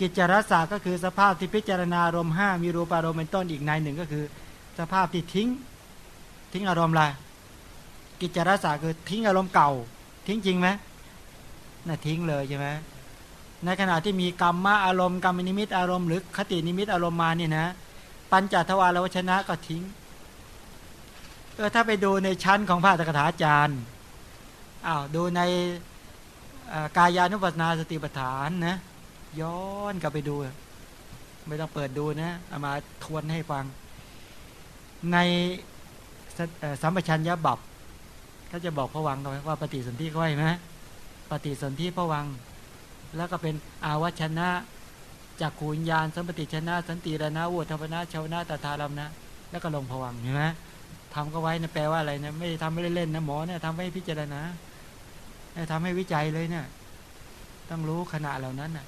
กิจรสาก็คือสภาพที่พิจารณาอารมณ์ห้ามีรูปอารมณ์เป็นต้นอีกในหนึ่งก็คือ สภาพที่ทิ้งทิ้งอารมณ์อะกิจรสาคือทิ้งอารมณ์เก่า ทิ้งจริงไหมน่ะทิ้งเลยใช่ไหมในขณะที่มีกรรมมาอารมณ์กรรมนิมิตอารมณ์หรือคตินิมิตอารมณ์มาเนี่ยนะ ปัญจทวารวชนะก็ทิ้งเออถ้าไปดูในชั้นของพระตถาจารย์อ้าวดูในกายานุปัสนาสติปัฏฐานนะ ย้อนกลับไปดู ไม่ต้องเปิดดูนะเอามาทวนให้ฟัง ในสัมปชัญญะบับเขาจะบอกพวังว่าปฏิสนธิเขาไว้ไหมปฏิสนธิพวัง แล้วก็เป็นอาวัชนะจากขูญญาณสัมปติชนะ สันติรณะวุฒพนะชาวนาตถาลัมนะ แล้วก็ลงพวังเห็นไหมทำก็ไว้นะแปลว่าอะไรนะไม่ทำไม่เล่นๆนะหมอเนี่ยทำให้พิจารณาทำให้วิจัยเลยเนะี่ยต้องรู้ขณะเหล่านั้นนะ่ะ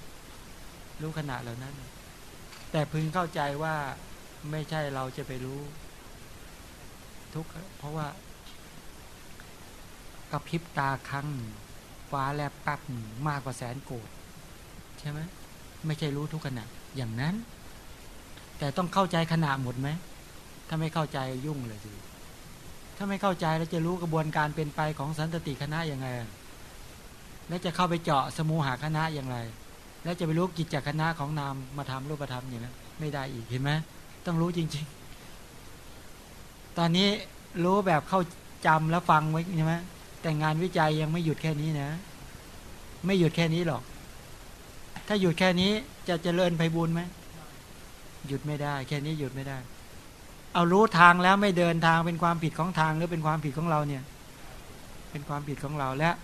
รู้ขณะเหล่านั้น แต่พึงเข้าใจว่าไม่ใช่เราจะไปรู้ ทุกเพราะว่ากระพริบตาครั้งฟ้าแลบปั๊บมากกว่าแสนโกดใช่ไหมไม่ใช่รู้ทุกขณะ อย่างนั้น แต่ต้องเข้าใจขณะหมดไหมถ้าไม่เข้าใจยุ่งเลยสิถ้าไม่เข้าใจแล้วจะรู้กระบวนการเป็นไปของสันตติคณะยังไง แล้วจะเข้าไปเจาะสมูหาคณะอย่างไร แล้วจะไปรู้กิจจคณะของนามมาทำรูปธรรมอย่างนั้นไม่ได้อีกเห็นไหมต้องรู้จริง ๆ ตอนนี้รู้แบบเข้าจำแล้วฟังไว้ใช่ไหมแต่งานวิจัยยังไม่หยุดแค่นี้นะ ไม่หยุดแค่นี้หรอก ถ้าหยุดแค่นี้จะเจริญไปบุญไหมหยุดไม่ได้ แค่นี้หยุดไม่ได้ เอารู้ทางแล้วไม่เดินทางเป็นความผิดของทางหรือเป็นความผิดของเราเนี่ย เป็นความผิดของเราแล้ว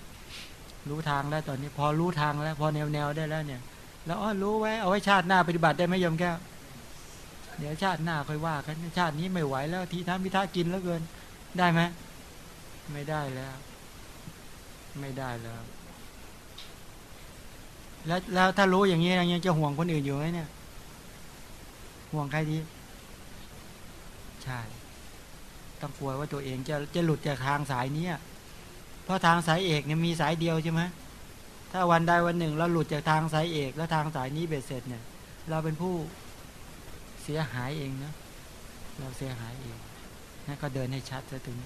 รู้ทางแล้วตอนนี้ พอรู้ทางแล้ว พอแนวแนวได้แล้วเนี่ย แล้วอ๋อรู้ไว้เอาไว้ชาติหน้าปฏิบัติได้ไหมยมแก้วเดี๋ยวชาติหน้าค่อยว่ากันชาตินี้ไม่ไหวแล้วทีท่ามิท่ากินแล้วเกิน ได้ไหมไม่ได้แล้ว ไม่ได้แล้ว แล้วแล้วถ้ารู้อย่างนี้ยังจะห่วงคนอื่นอยู่ไหมเนี่ย ห่วงใครดีใช่ต้องกลัวว่าตัวเองจะจะหลุดจากทางสายนี้ เพราะทางสายเอกเนี่ยมีสายเดียวใช่ไหมถ้าวันใดวันหนึ่งเราหลุดจากทางสายเอก แล้วทางสายนี้เบ็ดเสร็จเนี่ย เราเป็นผู้เสียหายเองนะเราเสียหายเองนั่นก็เดินให้ชัดซะถึง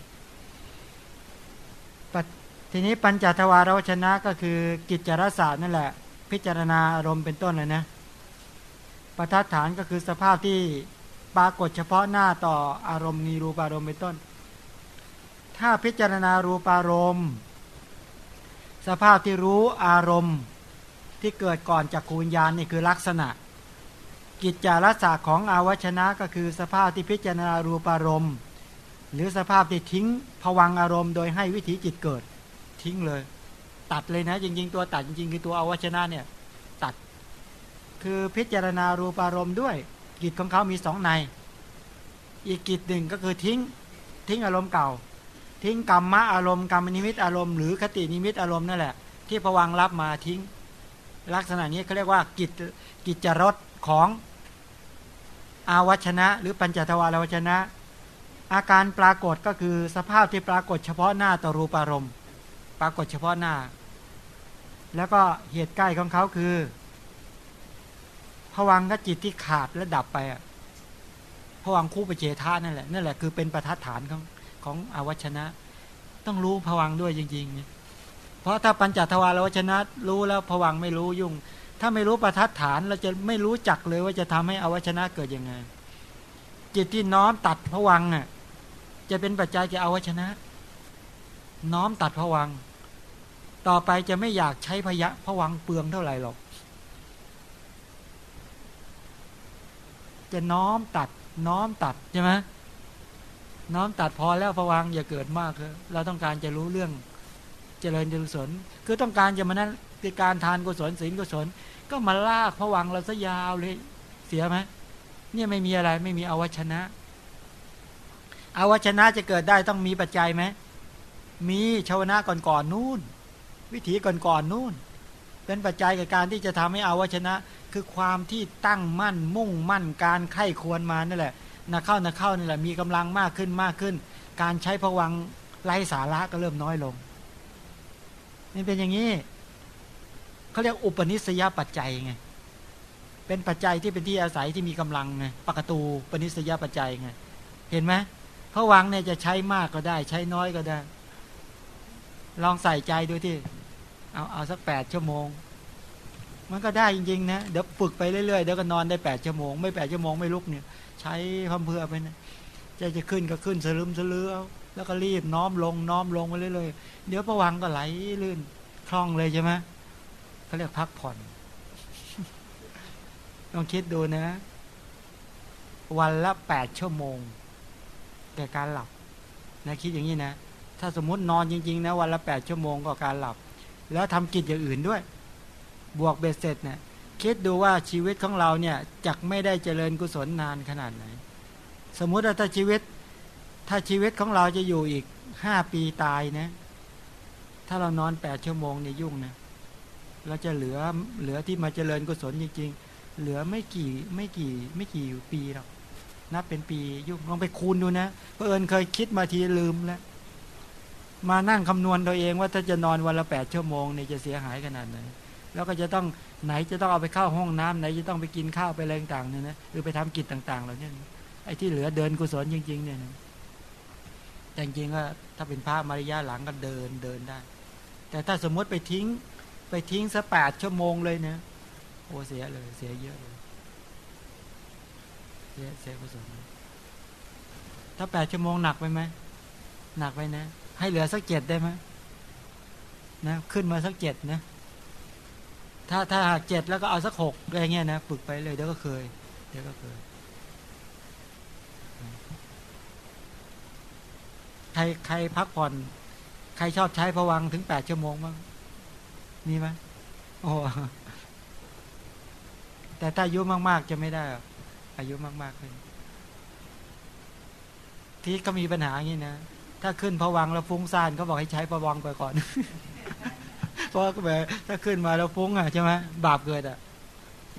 ทีนี้ปัญจทวารวชนะก็คือกิจจารศาสตร์นั่นแหละ พิจารณาอารมณ์เป็นต้นเลยนะประทัดฐานก็คือสภาพที่ปรากฏเฉพาะหน้าต่ออารมณ์มีรูปอารมณ์เป็นต้น ถ้าพิจารณารูปอารมณ์สภาพที่รู้อารมณ์ที่เกิดก่อนจากคูญญาณนี่คือลักษณะ กิจจารศาสตร์ของอาวชนะก็คือสภาพที่พิจารณารูปารมณ์ หรือสภาพที่ทิ้งภวังค์อารมณ์โดยให้วิถีจิตเกิดทิ้งเลย ตัดเลยนะจริง ๆ ตัวตัดจริงๆ คือตัวอาวัชชนะเนี่ยตัด คือพิจารณารูปารมณ์ด้วย กิจของเขามีสองนัย อีกกิจหนึ่งก็คือทิ้งทิ้งอารมณ์เก่า ทิ้งกรรมะอารมณ์กรรมนิมิตอารมณ์หรือคตินิมิตอารมณ์นั่นแหละที่ภวังค์รับมาทิ้ง ลักษณะนี้เขาเรียกว่ากิจกิจรสของอาวัชนะ หรือปัญจทวารวัชนะ อาการปรากฏก็คือสภาพที่ปรากฏเฉพาะหน้าต่อรูปารมณ์ ปรากฏเฉพาะหน้า แล้วก็เหตุใกล้ของเขาคือผวังก็จิตที่ขาดและดับไปอะผวังคู่ปเจธานั่นแหละนั่นแหละคือเป็นประทัดฐานของ ของอวัชนะ ต้องรู้ผวังด้วยจริงๆ เพราะถ้าปัญจทวารวัชนะ รู้แล้วผวังไม่รู้ยุ่ง ถ้าไม่รู้ประทัดฐานเราจะไม่รู้จักเลยว่าจะทำให้อวัชนะเกิดยังไง จิตที่น้อมตัดผวังอะจะเป็นปัจจัยแก่อวัชนะ น้อมตัดผวัง ต่อไปจะไม่อยากใช้พยะผวังเปลืองเท่าไหร่หรอกจะน้อมตัดน้อมตัดใช่ไหม น้อมตัดพอแล้วผวังอย่าเกิดมากเลยเราต้องการจะรู้เรื่องเจริญกุศลคือต้องการจะมานั้นในการทานกุศลศีลกุศล ก็มาลากผวังเราซะยาวเลยเสียไหมเนี่ยไม่มีอะไรไม่มีอวัชนะอวัชนะจะเกิดได้ต้องมีปัจจัยไหม มีชาวนะก่อนๆนนู่น วิถีก่อนๆนนู่น เป็นปัจจัยกับการที่จะทำให้อวัชนะ คือความที่ตั้งมั่นมุ่งมั่นการไข้ควรมานั่นแหละ นักเข้านักเข้านี่แหละมีกำลังมากขึ้นมากขึ้น การใช้ผวังไร้สาระก็เริ่มน้อยลง นี่เป็นอย่างนี้เขาเรียกอุปนิสยปัจจัยไงเป็นปัจจัยที่เป็นที่อาศัยที่มีกำลังไงปกตูปนิสยปัจจัยไงเห็นไหมพวังเนี่ยจะใช้มากก็ได้ ใช้น้อยก็ได้ ลองใส่ใจดูที่เอาเอาสักแปดชั่วโมง มันก็ได้จริงๆนะเดี๋ยวฝึกไปเรื่อยๆเดี๋ยวก็นอนได้แปดชั่วโมง ไม่แปดชั่วโมงไม่ลุกเนี่ย ใช้พมเพื่อไปนะจะจะขึ้นก็ขึ้นสลืมสลือเอแล้วก็รีบน้อมลงน้อมลงไปเรื่อยๆเดี๋ยวประวังก็ไหลลื่นคล่องเลยใช่ไหมเขาเรียกพักผ่อนลองคิดดูนะ วันละแปดชั่วโมงแก่การหลับนะคิดอย่างนี้นะ ถ้าสมมตินอนจริงๆนะวันละแปดชั่วโมงก็การหลับ แล้วทำกิจอย่างอื่นด้วย บวกเบ็ดเสร็จเนะี่ย คิดดูว่าชีวิตของเราเนี่ยจักไม่ได้เจริญกุศลนานขนาดไหน สมมุติว่าถ้าชีวิต ถ้าชีวิตของเราจะอยู่อีกห้าปีตายนะ ถ้าเรานอนแปดชั่วโมงเนี่ยยุ่งนะเราจะเหลือเหลือที่มาเจริญกุศลจริงๆ เหลือไม่กี่ไม่กี่ไม่กี่ปีหรอกนับเป็นปียุ่งลองไปคูณดูนะเพอเอิญเคยคิดมาทีลืมแล้วมานั่งคำนวณตัวเองว่าถ้าจะนอนวันละแปดชั่วโมงเนี่ยจะเสียหายขนาดไหน แล้วก็จะต้องไหนจะต้องเอาไปเข้าห้องน้ำไหนจะต้องไปกินข้าวไปอะไรต่างๆเนี่ยนะหรือไปทำกิจต่างๆเหล่านี้ไอ้ที่เหลือเดินกุศลจริง ๆ เนี่ยนะแต่จริงๆก็ถ้าเป็นพระมารยาหลังก็เดินเดินได้ แต่ถ้าสมมติไปทิ้ง ไปทิ้งสักแปดชั่วโมงเลยเนี่ยโอ้เสียเลย เสียเยอะเลยเสียเสียกุศลถ้าแปดชั่วโมงหนักไปไหมหนักไปนะ ให้เหลือสักเจ็ดได้ไหมนะขึ้นมาสักเจ็ดนะ ถ้าถ้าหากเจ็ดแล้วก็เอาสักหกอะไรเงี้ยนะฝึกไปเลยเดี๋ยวก็เคย เดี๋ยวก็เคย ใครใครพักผ่อน ใครชอบใช้ผวังถึงแปดชั่วโมงบ้างมีไหมโอ้แต่ถ้าอายุมาก ๆ จะไม่ได้ อายุมากๆขึ้นที่ก็มีปัญหาอย่างนี้นะ ถ้าขึ้นผวังแล้วฟุ้งซ่านก็บอกให้ใช้ผวังไปก่อน เพราะแบบถ้าขึ้นมาแล้วฟุ้งอะใช่ไหมบาปเกิดอะ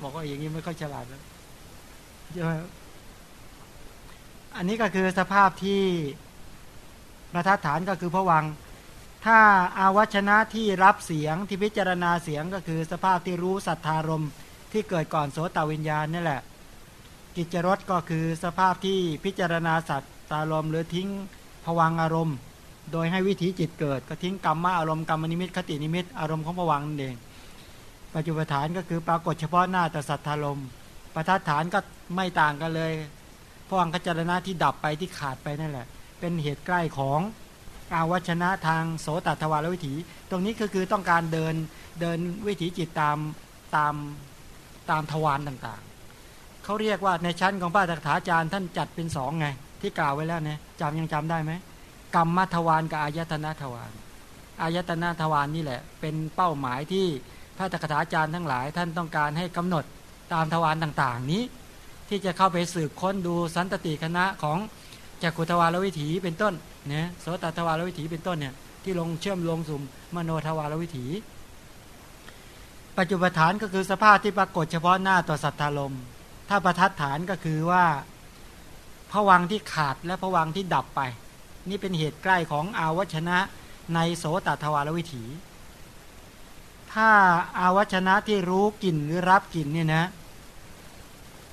บอกว่าอย่างนี้ไม่ค่อยฉลาดแล้วใช่ไหมอันนี้ก็คือสภาพที่ประทัดฐานก็คือผวัง ถ้าอาวัชนะที่รับเสียงที่พิจารณาเสียงก็คือสภาพที่รู้สัทธารมที่เกิดก่อนโสตวิญญาณนี่แหละ กิจรสก็คือสภาพที่พิจารณาสัตตารมหรือทิ้งผวังอารมณ์ โดยให้วิถีจิตเกิด ก็ทิ้งกรรมะอารมณ์กรรมนิมิตคตินิมิตอารมณ์ของผวังนั่นเอง ปัจจุบฐานก็คือปรากฏเฉพาะหน้าแต่สัทธารมประทัดฐานก็ไม่ต่างกันเลยผวังขจรณะที่ดับไปที่ขาดไปนั่นแหละ เป็นเหตุใกล้ของอาวัชนะทางโสตทวารวิถี ตรงนี้ก็คือต้องการเดินเดินวิถีจิตตามตามตามทวารต่างๆ เขาเรียกว่าในชั้นของพระตถาจารย์ท่านจัดเป็นสองไง ที่กล่าวไว้แล้วเนี่ยจำยังจำได้ไหม กรรมทวารกับอายตนะทวารอายตนะทวารนนี่แหละ เป็นเป้าหมายที่พระตถาจารย์ทั้งหลาย ท่านต้องการให้กำหนดตามทวารต่างๆ นี้ ที่จะเข้าไปสืบค้นดูสันตติคณะของจักขุทวารวิถีเป็นต้นเนี่ยโสตทวารวิถีเป็นต้นเนี่ยที่ลงเชื่อมลงสุ่มมโนทวารวิถี ปัจจุบันฐานก็คือสภาพที่ปรากฏเฉพาะหน้าต่อสัทธารมถ้าประทัดฐานก็คือว่าผวังที่ขาดและผวังที่ดับไป นี่เป็นเหตุใกล้ของอาวัชนะในโสตทวารวิถี ถ้าอาวัชนะที่รู้กลิ่นหรือรับกลิ่นเนี่ยนะ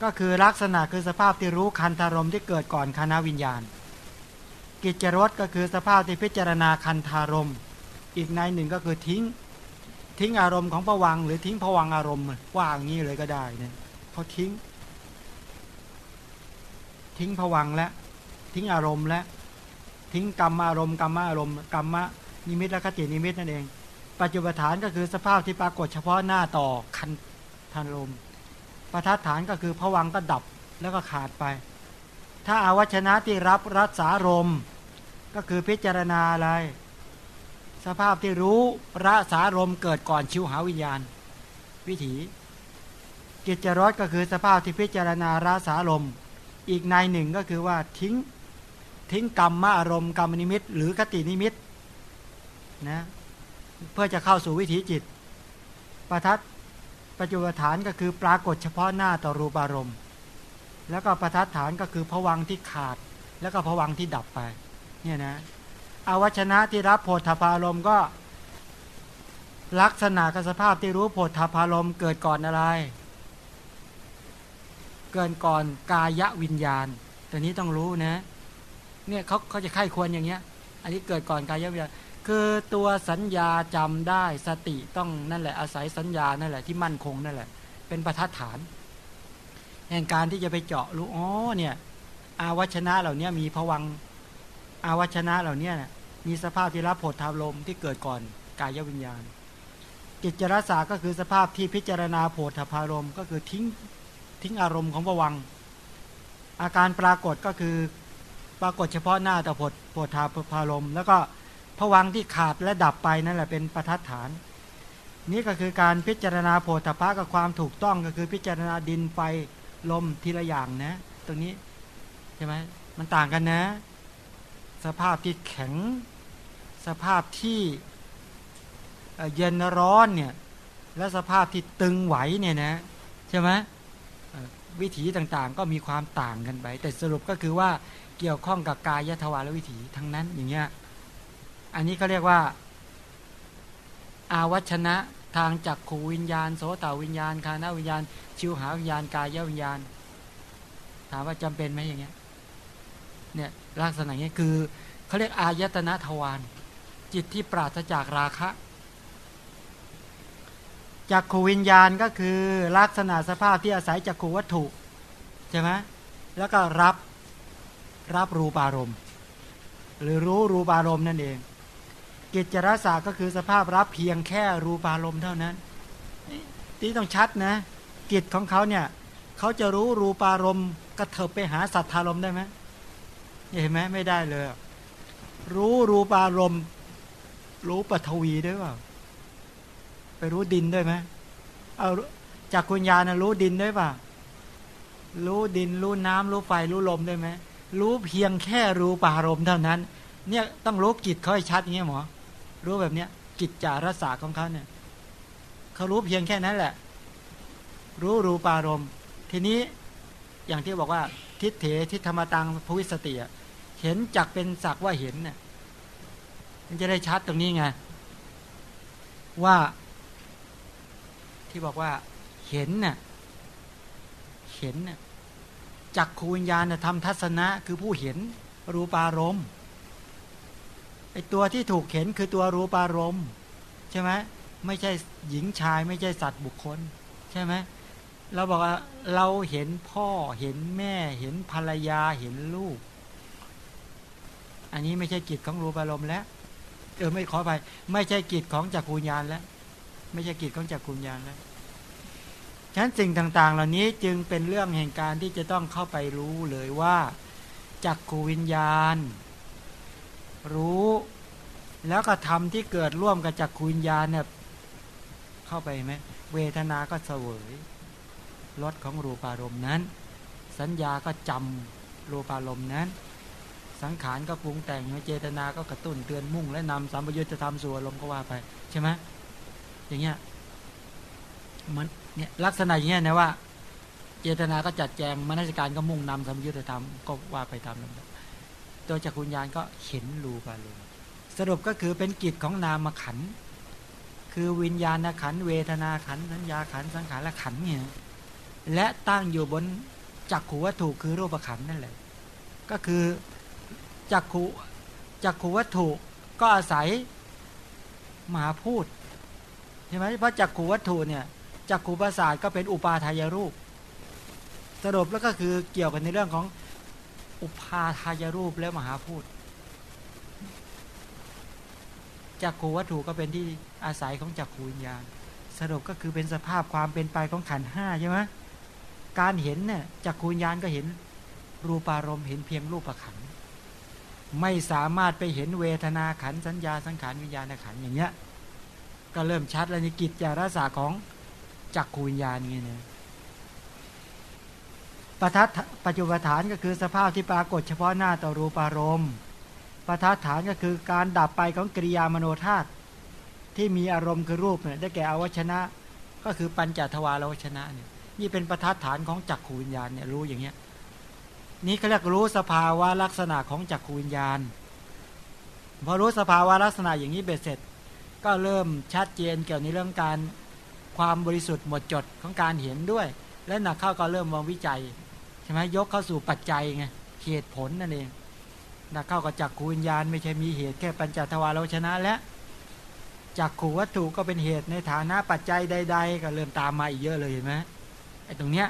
ก็คือลักษณะคือสภาพที่รู้คันธารมที่เกิดก่อนคณะวิญญาณ กิจรสก็คือสภาพที่พิจารณาคันธารม อีกในหนึ่งก็คือทิ้งทิ้งอารมณ์ของผวังหรือทิ้งผวังอารมณ์ว่าอย่างนี้เลยก็ได้เนี่ยพอทิ้ง ทิ้งผวังและ ทิ้งอารมณ์และ ทิ้งกรรมอารมณ์กรรมอารมณ์กรรมนิมิตและคตินิมิตนั่นเอง ปัจจุบันฐานก็คือสภาพที่ปรากฏเฉพาะหน้าต่อคันทานลมประทัดฐานก็คือผวังก็ดับแล้วก็ขาดไป ถ้าอาวัชนะที่รับรักษารมก็คือพิจารณาอะไร สภาพที่รู้รักษารมเกิดก่อนชิวหาวิญญาณ วิถี กิจรสก็คือสภาพที่พิจารณารักษารมอีกในหนึ่งก็คือว่าทิ้ง ทิ้งกรรมมาอารมณ์กรรมนิมิต หรือกตินิมิตนะเพื่อจะเข้าสู่วิถีจิต ประทัดปัจจุบฐานก็คือปรากฏเฉพาะหน้าต่อรูปอารมณ์แล้วก็ประทัดฐานก็คือผวังที่ขาด แล้วก็ผวังที่ดับไปเนี่ยนะอวัชนะที่รับโพธพารมก็ลักษณะกับสภาพที่รู้โพธพารมเกิดก่อนอะไร เกินก่อนกายวิญญาณ ตัวนี้ต้องรู้นะ เนี่ยเขาเขาจะไข้ควรอย่างเงี้ย อันนี้เกิดก่อนกายวิญญาณคือตัวสัญญาจำได้สติต้องนั่นแหละอาศัยสัญญานั่นแหละที่มั่นคงนั่นแหละ เป็นประทัดฐาน แห่งการที่จะไปเจาะรู้อ๋อเนี่ยอาวัชนะเหล่านี้มีผวังอาวัชนะเหล่านี้นะมีสภาพที่รับผลทาลมที่เกิดก่อนกายวิญญาณ กิจรสาก็คือสภาพที่พิจารณาโผฏฐารมก็คือทิ้งทิ้งอารมณ์ของผวัง อาการปรากฏก็คือ ปรากฏเฉพาะหน้าแต่ผลโผฏฐาพารม แล้วก็ผวังที่ขาดและดับไปนั่นแหละเป็นประทัดฐาน นี่ก็คือการพิจารณาโผฏฐพะกับความถูกต้องก็คือพิจารณาดินไฟลมทีละอย่างนะ ตรงนี้ใช่ไหมมันต่างกันนะ สภาพที่แข็ง สภาพที่เย็นร้อนเนี่ยและสภาพที่ตึงไหวเนี่ยนะใช่ไหม วิถีต่างๆ ก็มีความต่างกันไป แต่สรุปก็คือว่าเกี่ยวข้องกับกายทวารวิถีทั้งนั้นอย่างเงี้ยอันนี้เขาเรียกว่า อาวัชนะทางจักขูวิญญาณ โสตวิญญาณ คานาวิญญาณ ชิวหาวิญญาณ กายวิญญาณ ถามว่าจำเป็นไหมอย่างเงี้ยเนี่ยลักษณะนี้คือเขาเรียกอายตนะทวารจิตที่ปราศจากราคะ จักขูวิญญาณก็คือลักษณะสภาพที่อาศัยจักขูวัตถุใช่ไหมแล้วก็รับรับรูปารมณ์หรือรู้รูปารมณ์นั่นเอง กิจจรสาก็คือสภาพรับเพียงแค่รูปารมณ์เท่านั้นที่ต้องชัดนะ กิจของเขาเนี่ยเขาจะรู้รูปารมณ์กระเถิบไปหาสัทธารมณ์ได้ไหมเห็นไหมไม่ได้เลย รู้รูปารมณ์รู้ปฐวีด้วยว่า ไปรู้ดินด้วยไหมเอาจากคุญญานะรู้ดินด้วยป่ะรู้ดินรู้น้ำรู้ไฟรู้ลมได้ไหมรู้เพียงแค่รู้ปารมเท่านั้น เนี่ยต้องรู้กิจเขาให้ชัดอย่างเงี้ยหมอรู้แบบเนี้ยกิจจารสาของเขาเนี่ยเขารู้เพียงแค่นั้นแหละ รู้รูปารมทีนี้อย่างที่บอกว่า ทิฏเถทิธรรมตังภวิสติเห็นจักเป็นสักว่าเห็นเนี่ยมันจะได้ชัดตรงนี้ไงว่า ที่บอกว่าเห็นน่ะเห็นน่ะจักขูวิญญาณทำทัศนะ คือผู้เห็นรูปารมณ์ไอตัวที่ถูกเห็นคือตัวรูปารมณ์ใช่ไหมไม่ใช่หญิงชายไม่ใช่สัตว์บุคคล ใช่ไหมเราบอกว่าเราเห็นพ่อเห็นแม่เห็นภรรยาเห็นลูก อันนี้ไม่ใช่กิจของรูปารมณ์แล้วเออไม่ขอไป ไม่ใช่กิจของจักรวิญญาณแล้ว ไม่ใช่กิจของจักรวิญญาณแล้วฉะนั้นสิ่งต่าง ๆ เหล่านี้จึงเป็นเรื่องแห่งการที่จะต้องเข้าไปรู้เลยว่าจักขูวิญญาณ รู้แล้วก็ทำที่เกิดร่วมกับจักขูวิญญาณเนี่ยเข้าไปไหมเวทนาก็เสวยรสของรูปารมณ์นั้น สัญญาก็จำรูปารมณ์นั้น สังขารก็ปรุงแต่งเจตนาก็กระตุ้นเตือนมุ่ง และนำสัมประยุตจะทำส่วนลมก็ว่าไปใช่ไหม อย่างเงี้ยมันเนี่ยลักษณะอย่างนี้ยนะว่า เจตนาก็จัดแจงมนสิการก็มุ่งนำสมยุทธธรรมก็ว่าไปตามนั้นตัวจักรุญญาณก็เห็นรูปารมสรุปก็คือเป็นกิจของนามขัน คือวิญญาณขัน เวทนาขัน สัญญาขัน สังขารขันเนี่ยและตั้งอยู่บนจักขูวัตถุคือรูปขันนั่นแหละ ก็คือจักขูจักขูวัตถุก็อาศัยมหาพูด ช่ไหมเพราะจักขูวัตถุเนี่ยจักขูประสาทก็เป็นอุปาทายรูป สรุปแล้วก็คือเกี่ยวกันในเรื่องของอุปาทายรูปและมหาพูดจักขูวัตถุก็เป็นที่อาศัยของจักขูวิญญาณ สรุปก็คือเป็นสภาพความเป็นไปของขันห้าใช่ไหมการเห็นเนี่ยจักขูวิญญาณก็เห็นรูปารมณ์เห็นเพียงรูปขันไม่สามารถไปเห็นเวทนาขันสัญญาสังขารวิญญาณขันอย่างเงี้ย ก็เริ่มชัดแล้วในกิจจาราษาของจักขูวิญญาณนี่นะประทัดปัจจุบันฐานก็คือสภาพที่ปรากฏเฉพาะหน้าต่อรูปารมณ์ประทัดฐานก็คือการดับไปของกิริยามโนธาตุที่มีอารมณ์คือรูปเนี่ยได้แก่อวชนะ ก็คือปัญจทวารวชนะเนี่ยนี่เป็นประทัดฐานของจักขูวิญญาณเนี่ยรู้อย่างเงี้ยนี่เขาเรียกรู้สภาวะลักษณะของจักขูวิญญาณพอรู้สภาวะลักษณะอย่างนี้เบ็ดเสร็จ ก็เริ่มชัดเจนเกี่ยวในเรื่องการความบริสุทธิ์หมดจดของการเห็นด้วย และหนักเข้าก็เริ่มมองวิจัยใช่ไหมยกเข้าสู่ปัจจัยไงเหตุผลนั่นเองนะเข้ากับจักขูวิญญาณไม่ใช่มีเหตุแค่ปัญจทวารเราชนะแล้วจักขูวัตถุก็เป็นเหตุในฐานะปัจจัยใด ๆ ก็เริ่มตามมาอีกเยอะเลยเห็นไหมไอ้ตรงเนี้ย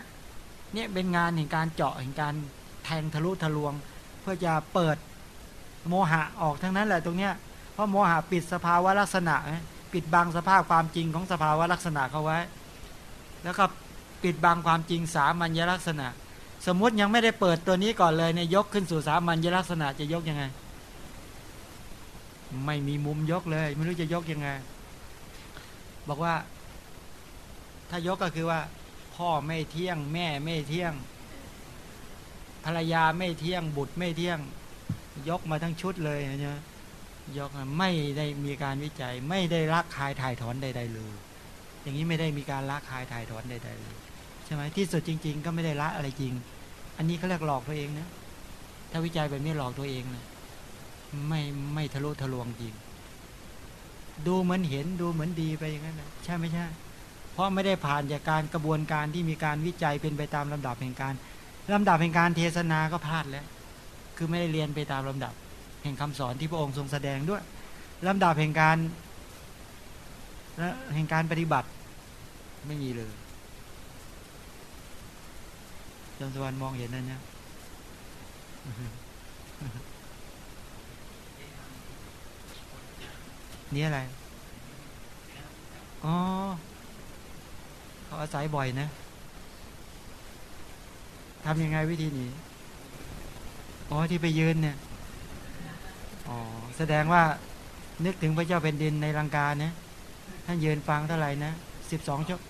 เนี่ยเป็นงานแห่งการเจาะแห่งการแทงทะลุทะลวง เพื่อจะเปิดโมหะออกทั้งนั้นแหละตรงเนี้ย เพราะโมหะปิดสภาวะลักษณะ ปิดบังสภาพความจริงของสภาวะลักษณะเขาไว้ แล้วก็ปิดบังความจริงสามัญลักษณะ สมมุติยังไม่ได้เปิดตัวนี้ก่อนเลยเนี่ยยกขึ้นสู่สามัญลักษณะจะยกยังไง ไม่มีมุมยกเลย ไม่รู้จะยกยังไง บอกว่า ถ้ายกก็คือว่า พ่อไม่เที่ยง แม่ไม่เที่ยง ภรรยาไม่เที่ยงบุตรไม่เที่ยง ยกมาทั้งชุดเลยนะ ยกไม่ได้มีการวิจัย ไม่ได้รักคายถ่ายถอนใดๆเลย อย่างนี้ไม่ได้มีการละคายถ่ายถอนใดๆเลยใช่ไหมที่สุดจริง ๆ ก็ไม่ได้ละอะไรจริง อันนี้เขาเรียกหลอกตัวเองนะถ้าวิจัยแบบนี้หลอกตัวเองนะไม่ไม่ทะลุทะลวงจริง ดูเหมือนเห็นดูเหมือนดีไปอย่างนั้นนะใช่ไม่ใช่ เพราะไม่ได้ผ่านจากการกระบวนการที่มีการวิจัยเป็นไปตามลำดับแห่งการลำดับแห่งการเทศนาก็พลาดแล้ว คือไม่ได้เรียนไปตามลำดับ แห่งคำสอนที่พระองค์ทรงแสดงด้วยลำดับแห่งการและแห่งการปฏิบัติไม่มีเลยจนสวรรค์มองเห็นนั่นเนี่ยนี่อะไร อ๋อ เขาอาศัยบ่อยนะทำยังไงวิธีนี้ อ๋อที่ไปยืนเนี่ย อ๋อแสดงว่านึกถึงพระเจ้าเป็นดินในลังกาเนี่ยท่านยืนฟังเท่าไหร่นะสิบสองชั่ว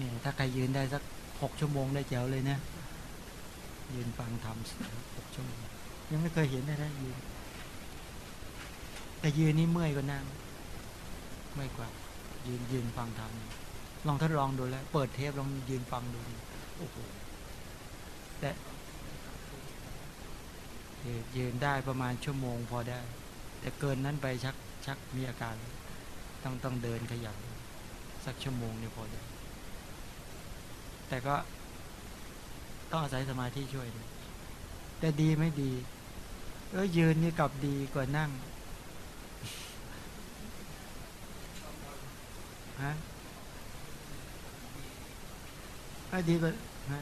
นี่ถ้าใครยืนได้สักหกชั่วโมงได้เจ๋วเลยนะยืนฟังทำหกชั่วโมงยังไม่เคยเห็นเลยนะยืนแต่ยืนนี่เมื่อยกว่านั่งเมื่อยกว่า ยืนยืนฟังทำลองทดลองดูแล้ว เปิดเทปลองยืนฟังดูโอ้โหแต่ ยืนได้ประมาณชั่วโมงพอได้ แต่เกินนั้นไปชักชักมีอาการต้องต้องเดินขยับสักชั่วโมงเนี่ยพอได้แต่ก็ต้องอาศัยสมาธิช่วยด้วยแต่ดีไม่ดีเออยืนนี่กลับดีกว่านั่งฮะดีกว่าฮะ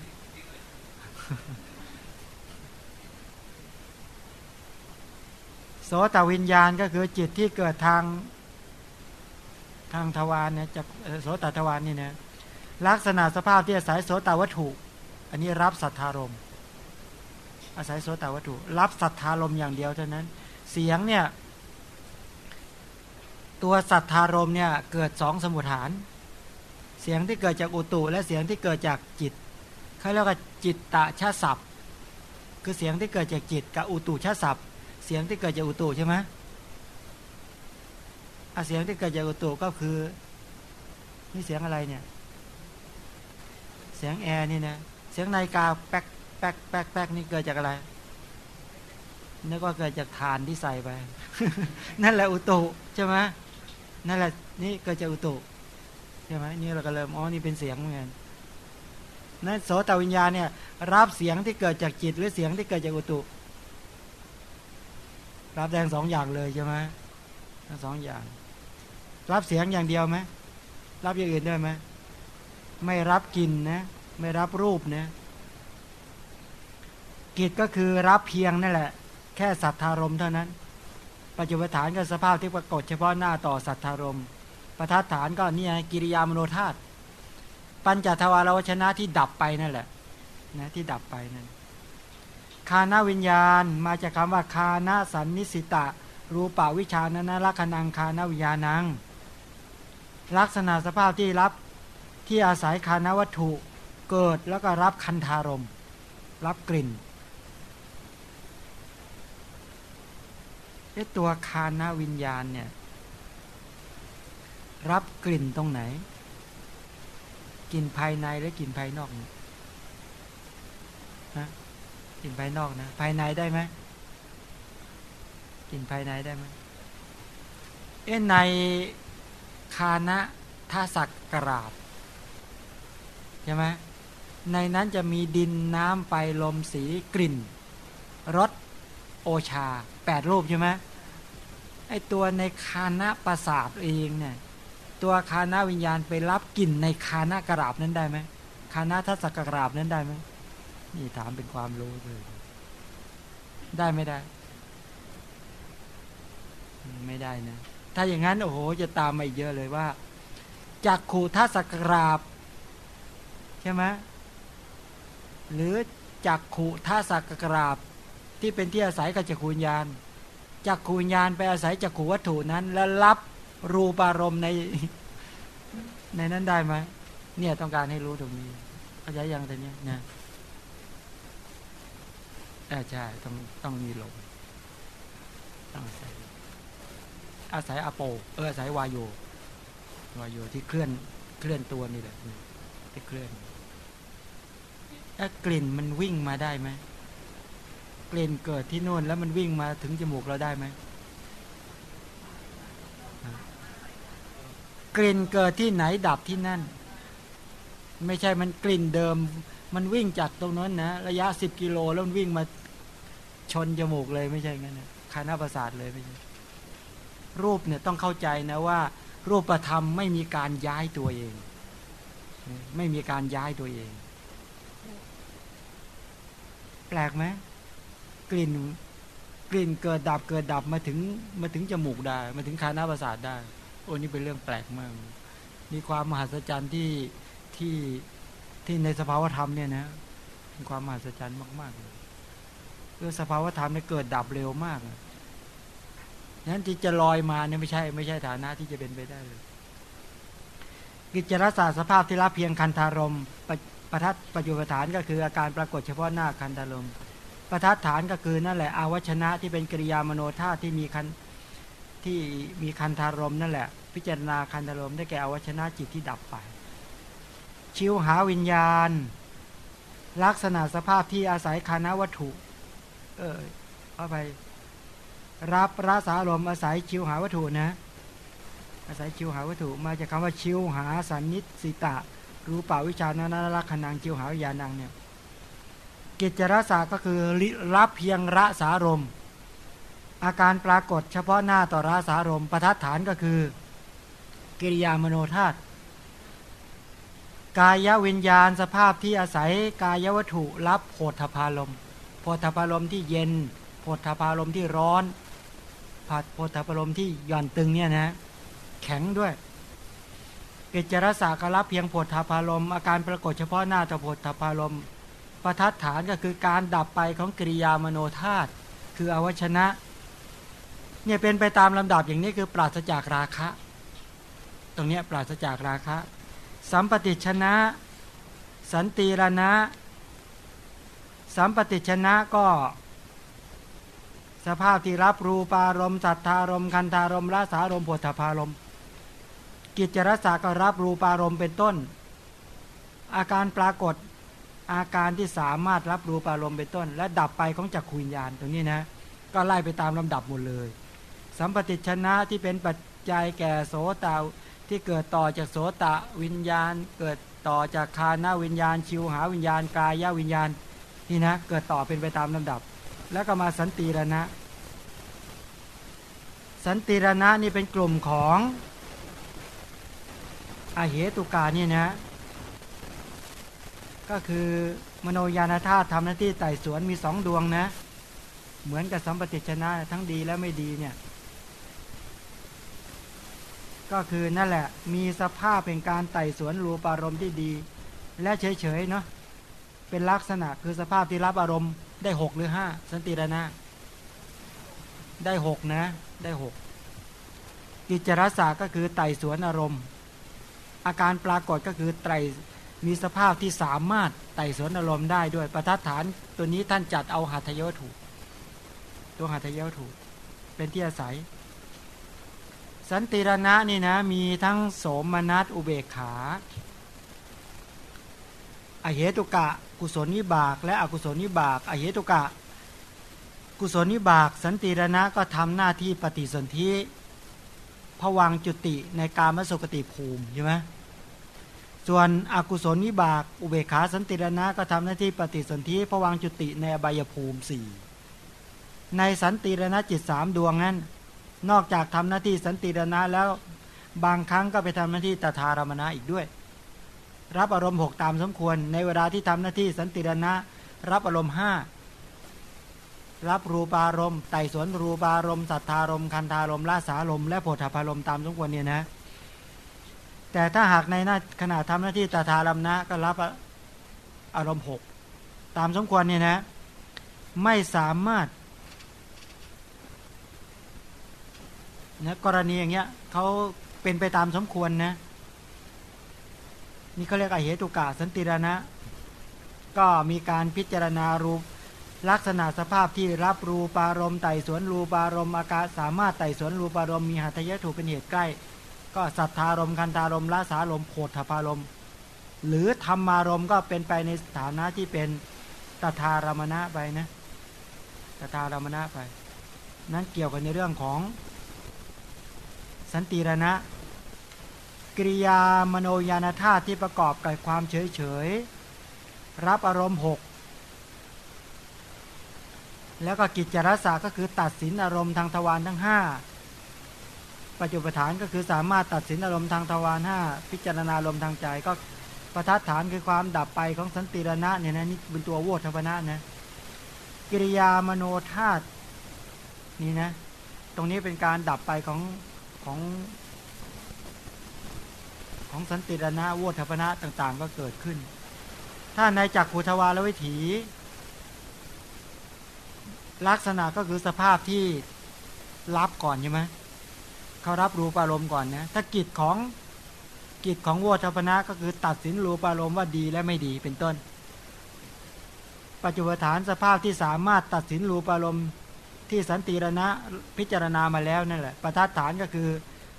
โสตวิญญาณก็คือจิตที่เกิดทางทางทวารเนี่ยจากโสตทวารนี่นะลักษณะสภาพที่อาศัยโสตวัตถุ อันนี้รับสัทธารมอาศัยโสตวัตถุ รับสัทธารมอย่างเดียวเท่านั้น เสียงเนี่ย ตัวสัทธารมเนี่ยเกิดสองสมุทฐาน เสียงที่เกิดจากอุตุ และเสียงที่เกิดจากจิตเขาเรียกว่าจิตตะชาศัพท์ คือเสียงที่เกิดจากจิตกับอุตุชาศัพท์ เสียงที่เกิดจากอุตุใช่ไหมเสียงที่เกิดจากอุตุก็คือ นี่เสียงอะไรเนี่ย เสียงแอร์นี่นะ เสียงนาฬิกาแป๊กแป๊กแป๊กแป๊กนี่เกิดจากอะไรนึกว่าเกิดจากฐานที่ใส่ไป นั่นแหละอุตุใช่ไหมนั่นแหละ นี่เกิดจากอุตุใช่ไหมนี่เราก็เริ่มอ๋อนี่เป็นเสียงเหมือนกันนั่นโสตวิญญาณเนี่ย รับเสียงที่เกิดจากจิตหรือเสียงที่เกิดจากอุตุ รับแดงสองอย่างเลยใช่ไหมทั้งสองอย่าง รับเสียงอย่างเดียวไหมรับอย่างอื่นด้วยไหมไม่รับกินนะ ไม่รับรูปนะกิจก็คือรับเพียงนั่นแหละ แค่สัทธารมเท่านั้น ปัจจุบันฐานก็สภาพที่ปรากฏเฉพาะหน้าต่อสัทธารมประทัดฐานก็เนี่ยกิริยามโนธาตุปัญจทวารวชนะที่ดับไปนั่นแหละนะที่ดับไปนั่น คานาวิญญาณ มาจากคำว่าคานาสันนิสิตะ รูปาวิชานะนลักขณังคานาวิญญาณัง ลักษณะสภาพที่รับที่อาศัยคานาวัตถุเกิดแล้วก็รับคันธารม รับกลิ่นไอตัวคานาวิญญาณเนี่ยรับกลิ่นตรงไหน กลิ่นภายในหรือกลิ่นภายนอกนะก ลิ่นภายนอกนะ ภายในได้ไหมกลิ่นภายในได้ไหมเอ้ในคานะทาสักกราบใช่ไหมในนั้นจะมีดินน้ำไฟลมสีกลิ่นรสโอชาแปดรูปใช่ไหมไอตัวในคานะประสาทเองเนี่ยตัวคานะวิญญาณไปรับกลิ่นในคานะกราบนั้นได้ไหมคานะทัศกกราบนั้นได้ไหม นี่ถามเป็นความรู้เลย ได้ไม่ได้ ไม่ได้นะ ถ้าอย่างนั้น โอ้โห จะตามมาอีกเยอะเลยว่าจากขูทัศกราบ ใช่ไหมหรือจากขูทัศกราบ ที่เป็นที่อาศัยกับจักขูญญาณจักขูญญาณไปอาศัยจักขูวัตถุนั้น แล้วรับรูปารมณ์ในในนั้นได้ไหมเนี่ยต้องการให้รู้ตรงนี้เข้าใจยังต่เนี้นะ ใช่ต้องต้องมีลมต้องอาศัยอาศัยอโป เอออาศัยวายโยวายโยที่เคลื่อนเคลื่อนตัวนี่แหละที่เคลื่อนถ้ากลิ่นมันวิ่งมาได้ไหมกลิ่นเกิดที่โน่นแล้วมันวิ่งมาถึงจมูกเราได้ไหมกลิ่นเกิดที่ไหนดับที่นั่น ไม่ใช่มันกลิ่นเดิม มันวิ่งจากตรงนั้นนะ ระยะสิบกิโลแล้วมันวิ่งมาชนจมูกเลยไม่ใช่งั้นนะคานาประสาทเลยไม่ใช่รูปเนี่ยต้องเข้าใจนะว่า รูปธรรมไม่มีการย้ายตัวเอง ไม่มีการย้ายตัวเอง แปลกไหมกลิ่นกลิ่นเกิดดับเกิดดับมาถึงมาถึงจมูกได้ มาถึงคานาประสาทได้ โอ้นี่เป็นเรื่องแปลกมาก มีความมหัศจรรย์ที่ที่ ที่ในสภาวธรรมเนี่ยนะมีความมหัศจรรย์มากๆเลยเรื่อสภาวธรรมเนี่ยเกิดดับเร็วมากนั้นที่จะลอยมาเนี่ยไม่ใช่ ไม่ใช่ฐานะที่จะเป็นไปได้เลย กิจรศาสตร์สภาพที่รับเพียงคันธารมประทัดปัจจุบันฐานก็คืออาการปรากฏเฉพาะหน้าคันธารมประทัดฐานก็คือนั่นแหละ อาวัชนะที่เป็นกิริยามโนธาที่มีคันที่มีคันธารมนั่นแหละ พิจารณาคันธารมได้แก่อวัชนะจิตที่ดับไป ชิวหาวิญญาณ ลักษณะสภาพที่อาศัยคานาวัตถุ เออเอาไป รับรัสารมอาศัยชิวหาวัตถุนะ อาศัยชิวหาวัตถุ มาจากคำว่าชิวหาสันนิสิตะ รู้ป่าวิชานานาลักขณังชิวหาวิญญาณังเนี่ยกิจรสาก็คือรับเพียงระสารม อาการปรากฏเฉพาะหน้าต่อระสารมประทัดฐานก็คือ กิริยามโนธาตุ กายวิญญาณสภาพที่อาศัยกายวัตถุรับโพธพารมโพธพารมที่เย็นโพธพารมที่ร้อนผัดโพธพารมที่หย่อนตึงเนี่ยนะแข็งด้วยกิจรสากรับเพียงโพธพารมอาการปรากฏเฉพาะหน้าต่อโพธพารมประทัดฐานก็คือการดับไปของกิริยามโนธาตุคืออวชนะเนี่ยเป็นไปตามลำดับอย่างนี้คือปราศจากราคะ ตรงนี้ปราศจากราคะ สัมปติชนะ สันติรณะ สัมปติชนะก็ สภาพที่รับรูปารมณ์สัทธารมณ์คันธารมณ์ราสารมณ์ผฏพารมณ์กิจรสาก็รับรูปารมณ์เป็นต้น อาการปรากฏอาการที่สามารถรับรูปารมณ์เป็นต้น และดับไปของจักขุญญาณตรงนี้นะก็ไล่ไปตามลำดับหมดเลย สัมปติชนะที่เป็นปัจจัยแก่โสตา ที่เกิดต่อจากโสตะวิญญาณ เกิดต่อจากคานาวิญญาณ ชิวหาวิญญาณกายวิญญาณนี่นะเกิดต่อเป็นไปตามลำดับ แล้วก็มาสันติรณะ สันติรณะนี่เป็นกลุ่มของอาเหตุกาเนี่ยนะก็คือมโนญาณธาตุทำหน้าที่ไต่สวนมีสองดวงนะ เหมือนกับสัมปติชนะทั้งดีและไม่ดีเนี่ย ก็คือนั่นแหละ มีสภาพเป็นการไต่สวนรูปารมณ์ที่ดี และเฉยๆเนาะเป็นลักษณะคือสภาพที่รับอารมณ์ได้หกหรือห้าสันติรณะได้หกนะ ได้หกกิจรสาก็คือไต่สวนอารมณ์ อาการปรากฏก็คือไตรมีสภาพที่สามารถไต่สวนอารมณ์ได้ด้วยประทัดฐานตัวนี้ท่านจัดเอาหัตถยถูตัวหัตถยถูเป็นที่อาศัย สันติรณะนี่นะมีทั้งโสมนัสอุเบกขา อเหตุกะ กุศลนิบาก และอกุศลนิบาก อเหตุกะ กุศลนิบาก สันติรณะก็ทำหน้าที่ปฏิสนธิผวังจุติในการมสุกติภูมิใช่ไหมส่วนอกุศลวิบาก อุเบกขาสันติรณะก็ทำหน้าที่ปฏิสนธิผวังจุติในอบายภูมิสี่ในสันติรณะจิตสามดวงนั้น นอกจากทำหน้าที่สันติรณะแล้วบางครั้งก็ไปทำหน้าที่ตถารมณะอีกด้วย รับอารมณ์หกตามสมควร ในเวลาที่ทำหน้าที่สันติรณะ รับอารมณ์ห้ารับรูปารมณ์ไต่สวนรูปารมณ์สัทธารมณ์คันธารมณ์ลาสารมณ์และโพธพารมณ์ตามสมควรเนี่ยนะแต่ถ้าหากในหน้าขณะทำหน้าที่ตถารมณะก็รับอารมณ์หกตามสมควรเนี่ยนะ ไม่สามารถ นะกรณีอย่างเงี้ยเขาเป็นไปตามสมควรนะนี่เขาเรียกอเหตุกาสันติรณะ ก็มีการพิจารณารูปลักษณะสภาพที่รับรูปารมณ์ไต่สวนรูปารมณ์อากาศสามารถไต่สวนรูปารมณ์มีหัตถยะถูกเป็นเหตุใกล้ ก็สัทธารมคันธารมละสารมโพธพารมหรือธรรมารมก็เป็นไปในสถานะที่เป็นตถารมณะไปนะตถารมณะไป นั้นเกี่ยวกันในเรื่องของ สันติรณะ กิริยามโนยานธาตุที่ประกอบกับความเฉยเฉยรับอารมณ์หกแล้วก็กิจจารสาก็คือตัดสินอารมณ์ทางทวารทั้งห้าปัจจุบฐานก็คือสามารถตัดสินอารมณ์ทางทวารห้าพิจารณาอารมณ์ทางใจก็ประทัดฐานคือความดับไปของสันติรณะเนี่ยนะนี่เป็นตัวโวทพนะนะกิริยามโนธาตุนี่นะตรงนี้เป็นการดับไปของ ของของสันติรณะโวทพนะต่างๆ ก็เกิดขึ้น ถ้าในจักขุทวารวิถี ลักษณะก็คือสภาพที่รับก่อนใช่ไหมเขารับรูปารมณ์ก่อนนะถ้ากิจของกิจของโวทพนะก็คือตัดสินรูปารมณ์ว่าดีและไม่ดีเป็นต้น ปัจจุบันสภาพที่สามารถตัดสินรูปารมณ์ ที่สันติรณะพิจารณามาแล้วนั่นแหละประทัดฐานก็คือ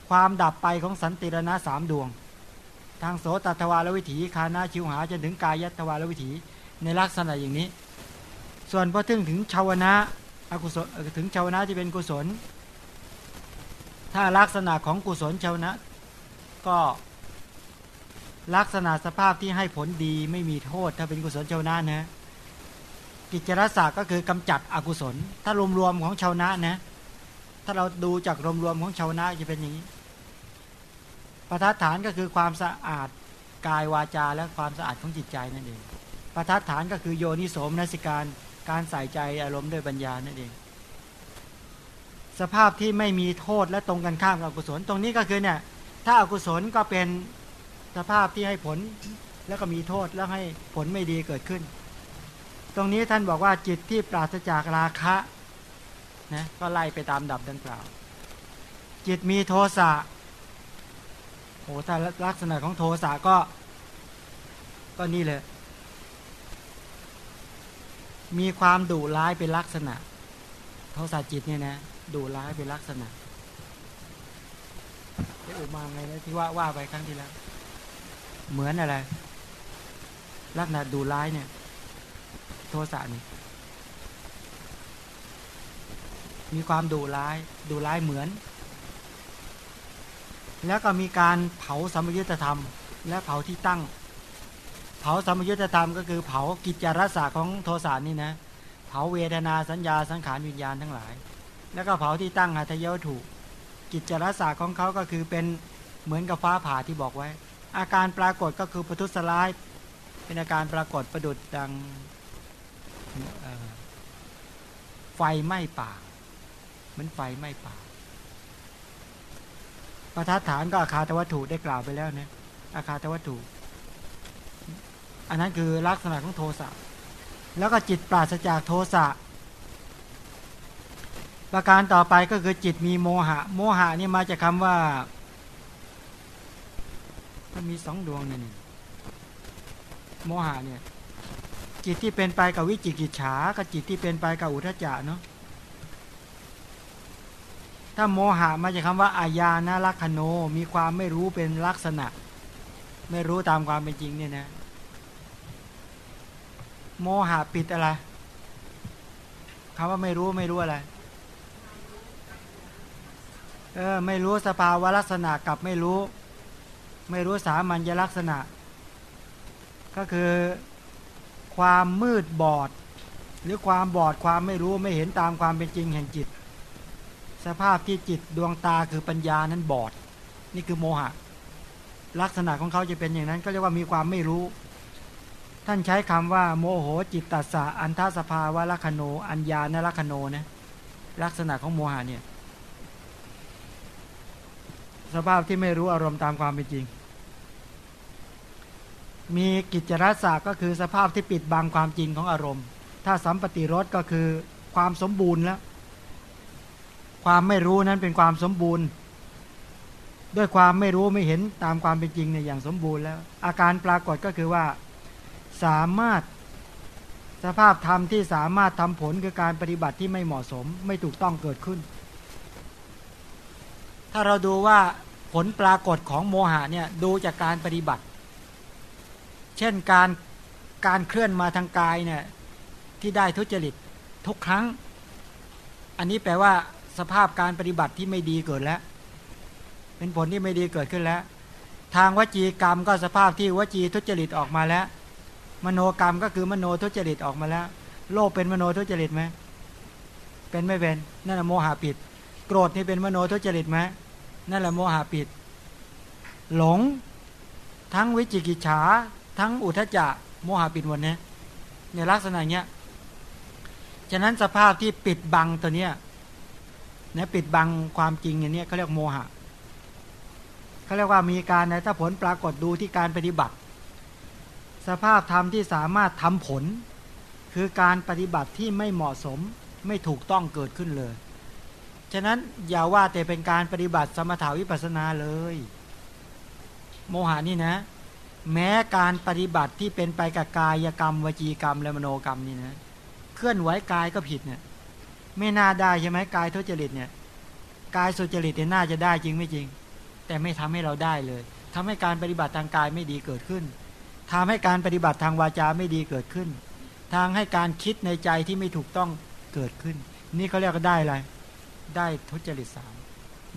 ความดับไปของสันติรณะสามดวง ทางโสตทวารวิถีคานาชิวหาจนถึงกายทวารวิถีในลักษณะอย่างนี้ ส่วนพอถึงถึงชาวนะอกุศลถึงชาวนะที่เป็นกุศล ถ้าลักษณะของกุศลชาวนะก็ลักษณะสภาพที่ให้ผลดีไม่มีโทษถ้าเป็นกุศลชาวนะนะ กิจรศาสตร์ก็คือกำจัดอกุศล ถ้ารวมๆของชาวนะนะ ถ้าเราดูจากรวมๆของชาวนะจะเป็นอย่างนี้ประทัดฐานก็คือความสะอาดกายวาจาและความสะอาดของจิตใจนั่นเองประทัดฐานก็คือโยนิโสมนสิการการใส่ใจอารมณ์ด้วยปัญญานั่นเอง สภาพที่ไม่มีโทษและตรงกันข้ามกับอกุศลตรงนี้ก็คือเนี่ยถ้าอากุศลก็เป็นสภาพที่ให้ผลแล้วก็มีโทษแล้วให้ผลไม่ดีเกิดขึ้น ตรงนี้ท่านบอกว่าจิตที่ปราศจากราคะนะก็ไล่ไปตามดับดังกล่าว จิตมีโทสะโอ้ถ้าลักษณะของโทสะก็ ก็นี่เลย มีความดุร้ายเป็นลักษณะ โทสะจิตเนี่ยนะดุร้ายเป็นลักษณะไอ้อุมาไงนะที่ว่าว่าไปครั้งที่แล้ว เหมือนอะไร ลักษณะดุร้ายเนี่ย โทสะนี่มีความดุร้ายดุร้ายเหมือน แล้วก็มีการเผาสมยุตธรรม และเผาที่ตั้ง เผาสมยุตธรรมก็คือเผากิจจารสาของโทสะนี่นะ เผาเวทนาสัญญาสังขารวิญญาณทั้งหลาย แล้วก็เผาที่ตั้งหัตถยวถูกกิจจารสาของเขาก็คือเป็นเหมือนกับฟ้าผ่าที่บอกไว้ อาการปรากฏก็คือปทุสลาย เป็นอาการปรากฏประดุดดัง ไฟไหม้ป่าเหมือนไฟไหม้ป่าประทัดฐานก็อาคาตวัตถุได้กล่าวไปแล้วเนี่ยอาคาตวัตถุ อันนั้นคือลักษณะของโทสะแล้วก็จิตปราศจากโทสะประการต่อไปก็คือจิตมีโมหะ โมหะนี่มาจากคำว่า มันมีสองดวงนี่โมหะเนี่ย จิตที่เป็นไปกับวิจิกิจฉากับจิตที่เป็นไปกับอุทจจะเนาะถ้าโมหะมาจากคำว่าอาญาณลักขโนมีความไม่รู้เป็นลักษณะ ไม่รู้ตามความเป็นจริงเนี่ยนะ โมหะปิดอะไรคำว่าไม่รู้ไม่รู้อะไรเออไม่รู้สภาวะลักษณะกับไม่รู้ ไม่รู้สามัญลักษณะ ก็คือ ความมืดบอด หรือความบอดความไม่รู้ไม่เห็นตามความเป็นจริงแห่งจิต สภาพที่จิตดวงตาคือปัญญานั้นบอด นี่คือโมหะ ลักษณะของเขาจะเป็นอย่างนั้นก็เรียกว่ามีความไม่รู้ ท่านใช้คำว่า โมโหจิตตัสสะอันทสภาวะลัคโน อัญญาณลัคโนนะลักษณะของโมหะเนี่ยสภาพที่ไม่รู้อารมณ์ตามความเป็นจริง มีกิจรัศาก็คือสภาพที่ปิดบังความจริงของอารมณ์ ถ้าสัมปติรสก็คือความสมบูรณ์แล้ว ความไม่รู้นั้นเป็นความสมบูรณ์ ด้วยความไม่รู้ไม่เห็นตามความเป็นจริงในอย่างสมบูรณ์แล้ว อาการปรากฏก็คือว่าสามารถสภาพธรรมที่สามารถทำผลคือการปฏิบัติที่ไม่เหมาะสมไม่ถูกต้องเกิดขึ้น ถ้าเราดูว่าผลปรากฏของโมหะเนี่ยดูจากการปฏิบัติ เช่นการการเคลื่อนมาทางกายเนี่ยที่ได้ทุจริตทุกครั้ง อันนี้แปลว่าสภาพการปฏิบัติที่ไม่ดีเกิดแล้ว เป็นผลที่ไม่ดีเกิดขึ้นแล้ว ทางวจีกรรมก็สภาพที่วจีทุจริตออกมาแล้ว มโนกรรมก็คือมโนทุจริตออกมาแล้ว โลภเป็นมโนทุจริตไหมเป็นไม่เป็นนั่นแหละโมหะปิด โกรธนี่เป็นมโนทุจริตไหมนั่นแหละโมหะปิด หลง ทั้งวิจิกิจฉา ทั้งอุทจจะโมหะปิดหมดเนี่ยในลักษณะเนี้ยฉะนั้นสภาพที่ปิดบังตัวเนี้ยนะปิดบังความจริงอย่างนี้เขาเรียกโมหะเขาเรียกว่ามีการในถ้าผลปรากฏดูที่การปฏิบัติ สภาพธรรมที่สามารถทำผล คือการปฏิบัติที่ไม่เหมาะสมไม่ถูกต้องเกิดขึ้นเลย ฉะนั้นอย่าว่าแต่เป็นการปฏิบัติสมถาวิปัสนาเลย โมหานี่นะ แม้การปฏิบัติที่เป็นไปกับกายกรรม วจีกรรมและมโนกรรมนี่นะเคลื่อนไหวกายก็ผิดเนี่ยไม่น่าได้ใช่ไหมกายทุจริตเนี่ยกายสุจริตเนี่ยน่าจะได้จริงไม่จริง แต่ไม่ทำให้เราได้เลยทำให้การปฏิบัติทางกายไม่ดีเกิดขึ้นทำให้การปฏิบัติทางวาจาไม่ดีเกิดขึ้น ทางให้การคิดในใจที่ไม่ถูกต้องเกิดขึ้น นี่เขาเรียกว่าได้อะไรได้ทุจริตสาม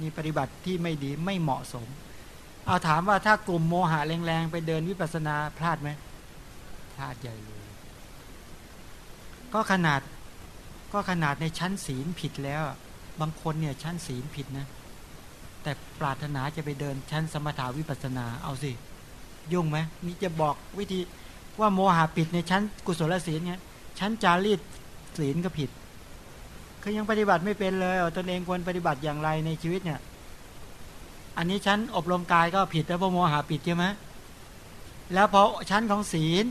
นี่ปฏิบัติที่ไม่ดีไม่เหมาะสม เอาถามว่าถ้ากลุ่มโมหะแรงๆ ไปเดินวิปัสนาพลาดไหมพลาดใหญ่เลยก็ขนาดก็ขนาดในชั้นศีลผิดแล้ว บางคนเนี่ยชั้นศีลผิดนะ แต่ปรารถนาจะไปเดินชั้นสมถาวิปัสนาเอาสิ ยุ่งไหมนี่จะบอกวิธีว่าโมหะผิดในชั้นกุศลศีลไงชั้นจารีตศีลก็ผิด คือยังปฏิบัติไม่เป็นเลยตนเองควรปฏิบัติอย่างไรในชีวิตเนี่ย อันนี้ชั้นอบรมกายก็ผิดแล้วพอโมหะผิดใช่ไหมแล้วพอชั้นของศีล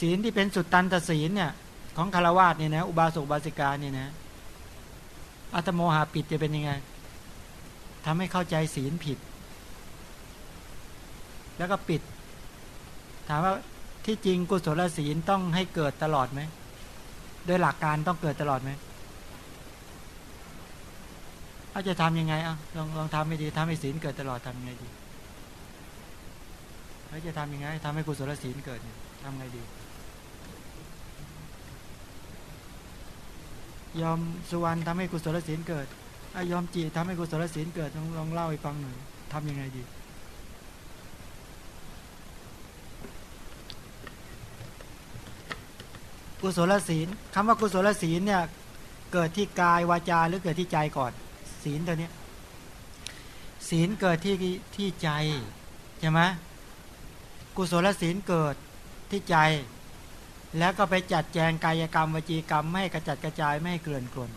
ศีลที่เป็นสุดตันตศีลเนี่ยของคารวาสเนี่ยนะอุบาสกบาสิกาเนี่ยนะอัตโมหะปิดจะเป็นยังไงทำให้เข้าใจศีลผิด แล้วก็ปิด ถามว่าที่จริงกุศลศีลต้องให้เกิดตลอดไหมโดยหลักการต้องเกิดตลอดไหม เอาจะทำยังไงอะลองลองทำไม่ดีทำให้ศีลเกิดตลอดทำยังไงดีแล้วจะทำยังไงทำให้กุศลศีลเกิดทำไงดียอมสุวรรณทำให้กุศลศีลเกิดอยอมจีทำให้กุศลศีลเกิดลองลองเล่าให้ฟังหน่อยทำยังไงดีกุศลศีลคำว่ากุศลศีลเนี่ยเกิดที่กายวาจาหรือเกิดที่ใจก่อน ศีลตัวเนี้ยศีลเกิดที่ที่ใจใช่ไหมกุศลศีลเกิดที่ใจ แล้วก็ไปจัดแจงกายกรรมวจีกรรม ไม่กระจัดกระจายไม่ให้เกลื่อนกลน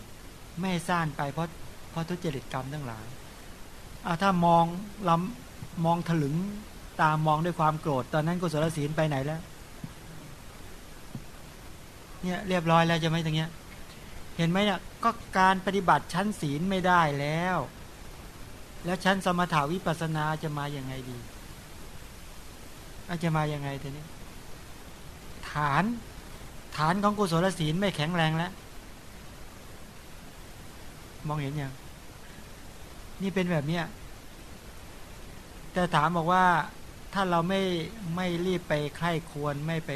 ไม่ซ่านไปเพราะเพราะทุจริตกรรมทั้งหลายเอาถ้ามองลำมองถลึงตามมองด้วยความโกรธ ตอนนั้นกุศลศีลไปไหนแล้วเนี่ยเรียบร้อยแล้วจะไหมตรงเนี้ย เห็นไหมเนี่ย ก็การปฏิบัติชั้นศีลไม่ได้แล้ว แล้วชั้นสมถาวิปัสนาจะมาอย่างไงดีอาจะมาอย่างไงทีนี้ ฐานฐานของกุศลศีลไม่แข็งแรงแล้ว มองเห็นยังนี่เป็นแบบเนี้ยแต่ถามบอกว่าถ้าเราไม่ไม่รีบไปใคร่ควรไม่ไป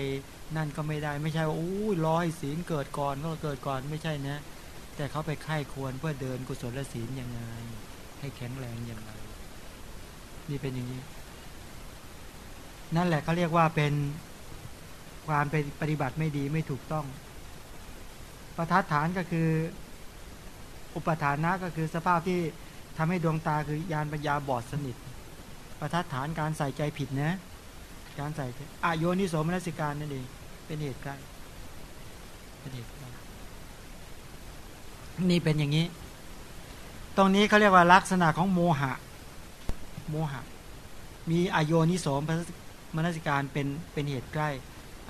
นั่นก็ไม่ได้ ไม่ใช่ว่าอู้รอให้ศีลเกิดก่อนก็เกิดก่อนไม่ใช่นะ แต่เขาไปใคร่ควรเพื่อเดินกุศลศีลยังไง ให้แข็งแรงยังไงนี่เป็นอย่างนี้ นั่นแหละเขาเรียกว่าเป็นความเป็นปฏิบัติไม่ดีไม่ถูกต้อง ประทัดฐานก็คือ อุปทานะก็คือสภาพที่ทำให้ดวงตาคือยานปัญญาบอดสนิท ประทัดฐานการใส่ใจผิดนะ การใส่อโยนิโสมนสิการนั่นเองเป็นเหตุการเป็นเหตุ นี่เป็นอย่างนี้ ตรงนี้เขาเรียกว่าลักษณะของโมหะ โมหะ มีอโยนิโสมมนสิการเป็นเป็นเหตุใกล้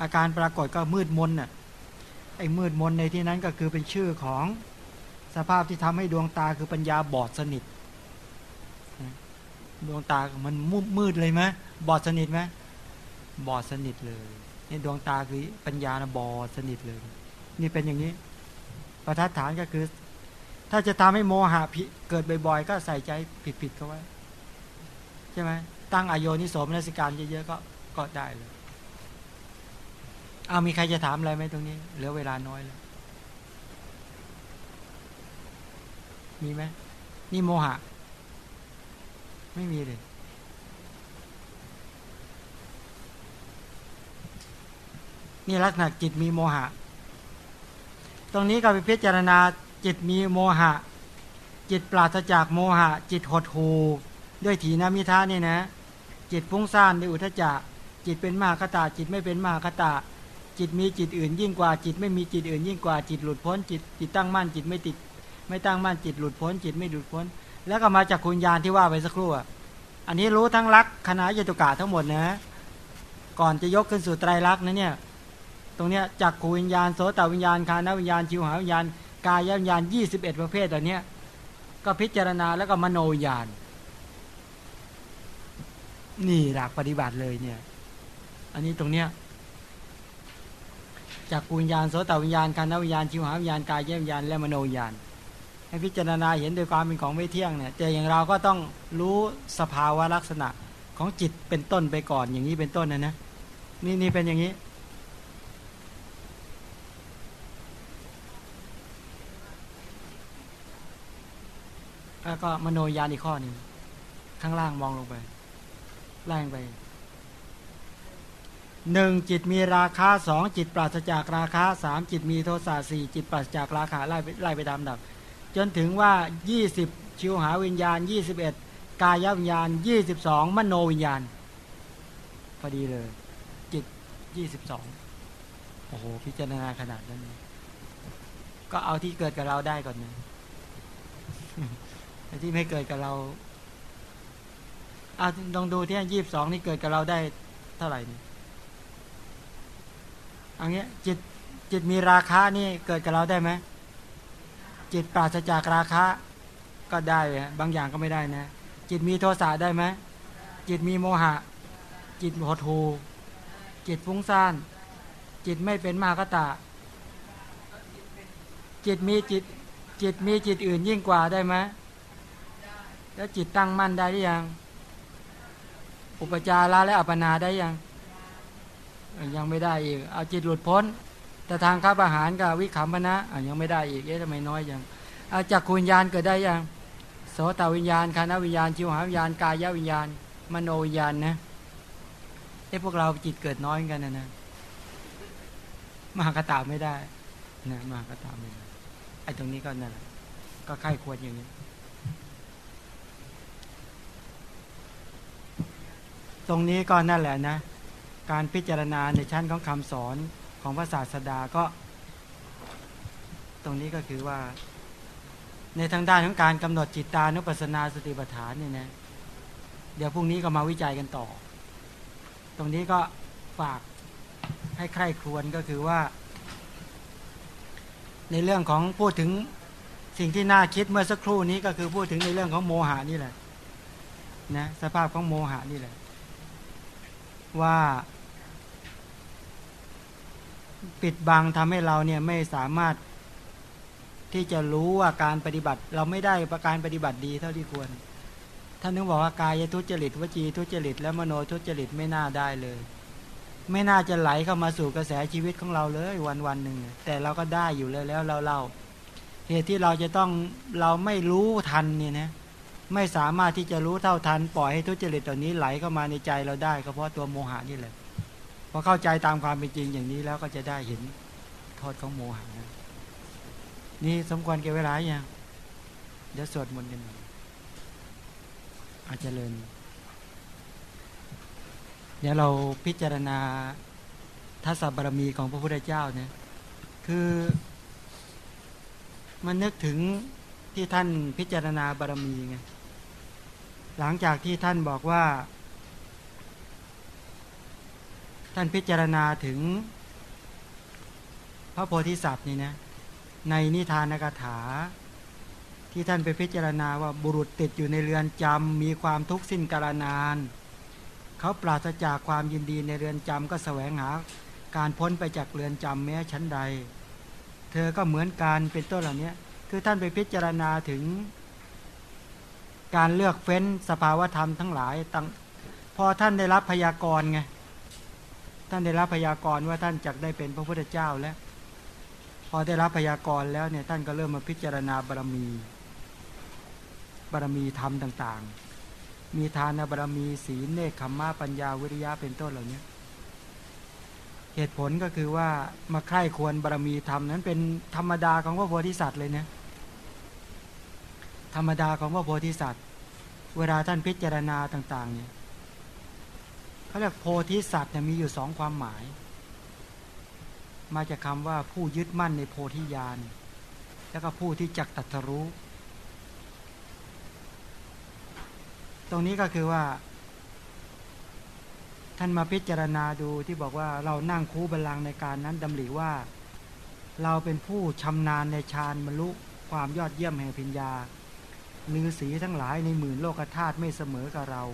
อาการปรากฏก็มืดมนน่ะไอ้มืดมนในที่นั้นก็คือเป็นชื่อของสภาพที่ทำให้ดวงตาคือปัญญาบอดสนิทดวงตามันมืดเลยไหมบอดสนิทไหมบอดสนิทเลยนี่ดวงตาคือปัญญานะบอดสนิทเลย นี่เป็นอย่างนี้ ประทัดฐานก็คือ ถ้าจะทำให้โมหะเกิดบ่อยๆ ก็ใส่ใจผิดๆเขาไว้ใช่ไหมตั้งอโยนิโสมนสิการเยอะๆก็ก็ได้เลยเอามีใครจะถามอะไรไหมตรงนี้ เหลือเวลาน้อยแล้วมีไหมนี่โมหะ ไม่มีเลยนี่ลักษณะจิตมีโมหะ รงนี้ก็ไปพิจารณาจิตมีโมหะ จิตปราศจากโมหะ จิตหดหูด้วยถีนามิทาเนี่ยนะ จิตฟุ้งซ่านด้วยอุทจักจิตเป็นมหคตาจิตไม่เป็นมหคตาจิตมีจิตอื่นยิ่งกว่าจิตไม่มีจิตอื่นยิ่งกว่าจิตหลุดพ้นจิตจิตตั้งมั่นจิตไม่ติด ไม่ตั้งมั่นจิตหลุดพ้น จิตไม่หลุดพ้น แล้วก็มาจากคุณญาณที่ว่าไปสักครู่อันนี้รู้ทั้งรักคณะยตุกะทั้งหมดนะ ก่อนจะยกขึ้นสู่ไตรลักษณ์นะเนี่ย ตรงเนี้ยจากขูวิญญาณโสตวิญญาณคานวิญญาณชิวหาวิญญาณกายวิญญาณยี่สิบเอ็ดประเภทตัวเนี้ยก็พิจารณาแล้วก็มโนวิญญาณ นี่หลักปฏิบัติเลยเนี่ย อันนี้ตรงเนี้ยจากปุญญาณโสตวิญญาณคานวิญญาณชิวหาวิญญาณกายวิญญาณและมโนวิญญาณ ให้พิจารณาเห็นโดยความเป็นของไม่เที่ยงเนี่ยแต่อย่างเราก็ต้องรู้สภาวะลักษณะของจิตเป็นต้นไปก่อนอย่างนี้เป็นต้นนะนะนี่นี่เป็นอย่างนี้ แล้วก็มโนยานอีกข้อหนึ่งข้างล่างมองลงไปล่างไปหนึ่งจิตมีราคาสองจิตปราศจากราคาสามจิตมีโทสะสี่จิตปราศจากราคาไล่ไล่ไปตามดับ จนถึงว่ายี่สิบชิวหาวิญญาณยี่สิบเอ็ดกายวิญญาณยี่สิบสองมโนวิญญาณพอดีเลย จิตยี่สิบสองโอ้โหพิจารณาขนาดนั้น ก็เอาที่เกิดกับเราได้ก่อนนะ ที่ไม่เกิดกับเราเอาลองดูที่ยี่สิบสองนี่เกิดกับเราได้เท่าไหร่นี่อันนี้จิตจิตมีราคานี่เกิดกับเราได้ไหมจิตปราศจากราคาก็ได้บางอย่างก็ไม่ได้นะ จิตมีโทสะได้ไหมจิตมีโมหะ จิตหดหูจิตฟุ้งซ่าน จิตไม่เป็นมากตะ จิตมีจิต จิตมีจิตอื่นยิ่งกว่าได้ไหม แล้วจิตตั้งมั่นได้หรือยัง อุปจาระและอัปนาได้ยัง ยังไม่ได้อีก เอาจิตหลุดพ้น แต่ทางข้าประหารกับวิขำมณะยังไม่ได้อีก เอ๊ะทำไมน้อยยังเอาจากคุณญาณเกิดได้ยัง โสตวิญญาณคานวิญญาณ ชิวหาวิญญาณ กายวิญญาณ มโนวิญญาณนะเอ้พวกเราจิตเกิดน้อยกันนะนะมหากตาไม่ได้นะมหากตาไม่ได้ไอ้ตรงนี้ก็นั่นแหละก็ใครควรอย่างนี้ ตรงนี้ก็นั่นแหละนะ การพิจารณาในชั้นของคำสอนของพระศาสดาก็ ตรงนี้ก็คือว่า ในทางด้านของการกำหนดจิตตานุปัสนาสติปัฏฐานเนี่ยนะเดี๋ยวพรุ่งนี้ก็มาวิจัยกันต่อ ตรงนี้ก็ฝากให้ใคร่ครวญก็คือว่า ในเรื่องของพูดถึงสิ่งที่น่าคิดเมื่อสักครู่นี้ก็คือพูดถึงในเรื่องของโมหานี่แหละนะสภาพของโมหานี่แหละ ว่า ปิดบังทำให้เราเนี่ยไม่สามารถที่จะรู้ว่าการปฏิบัติ เราไม่ได้ประการปฏิบัติดีเท่าที่ควร ท่านนึกบอกว่ากายทุจริตวจีทุจริต และมโนทุจริตไม่น่าได้เลย ไม่น่าจะไหลเข้ามาสู่กระแสชีวิตของเราเลยวันวันหนึ่งแต่เราก็ได้อยู่เลยแล้วเราเล่าเหตุที่เราจะต้องเราไม่รู้ทันเนี่ยนะ ไม่สามารถที่จะรู้เท่าทัน ปล่อยให้ทุจริตตัวนี้ไหลเข้ามาในใจเราได้ก็เพราะตัวโมหะนี่แหละพอเข้าใจตามความเป็นจริงอย่างนี้แล้วก็จะได้เห็นโทษของโมหะนี่สมควรเก็บเวลาอย่างเดี๋ยวสวดมนต์กันอาจจะเลินเดี๋ยวเราพิจารณาทัศบารมีของพระพุทธเจ้าเนี่ยคือมันนึกถึงที่ท่านพิจารณาบารมีไง หลังจากที่ท่านบอกว่า ท่านพิจารณาถึง พระโพธิสัตว์นี่นะในนิทานกถา ที่ท่านไปพิจารณาว่าบุรุษติดอยู่ในเรือนจำมีความทุกข์สิ้นกาลนาน เขาปราศจากความยินดีในเรือนจำก็แสวงหา การพ้นไปจากเรือนจำแม้ชั้นใด เธอก็เหมือนกันเป็นต้นเหล่านี้คือท่านไปพิจารณาถึง การเลือกเฟ้นสภาวธรรมทั้งหลายตั้งพอท่านได้รับพยากรณ์ไงท่านได้รับพยากรณ์ว่าท่านจะได้เป็นพระพุทธเจ้าแล้ว พอได้รับพยากรณ์แล้วเนี่ยท่านก็เริ่มมาพิจารณาบารมี บารมีธรรมต่างๆ มีทานบารมีศีลเนคขมมะปัญญาวิริยะเป็นต้นเหล่านี้เหตุผลก็คือว่ามาใคร่ควรบารมีธรรมนั้นเป็นธรรมดาของพระโพธิสัตว์เลยนะธรรมดาของพระโพธิสัตว์ เวลาท่านพิจารณาต่างๆเนี่ยเขาเรียกโพธิสัตว์เนี่ยมีอยู่สองความหมาย มาจากคาว่าผู้ยึดมั่นในโพธิญาณ แล้วก็ผู้ที่จักตัทรู้ ตรงนี้ก็คือว่า ท่านมาพิจารณาดูที่บอกว่าเรานั่งคูบัลลังในการนั้นดำริว่า เราเป็นผู้ชำนาญในฌานมรุความยอดเยี่ยมแห่งพิญญา ลือสีทั้งหลายในหมื่นโลกธาตุไม่เสมอกับเรา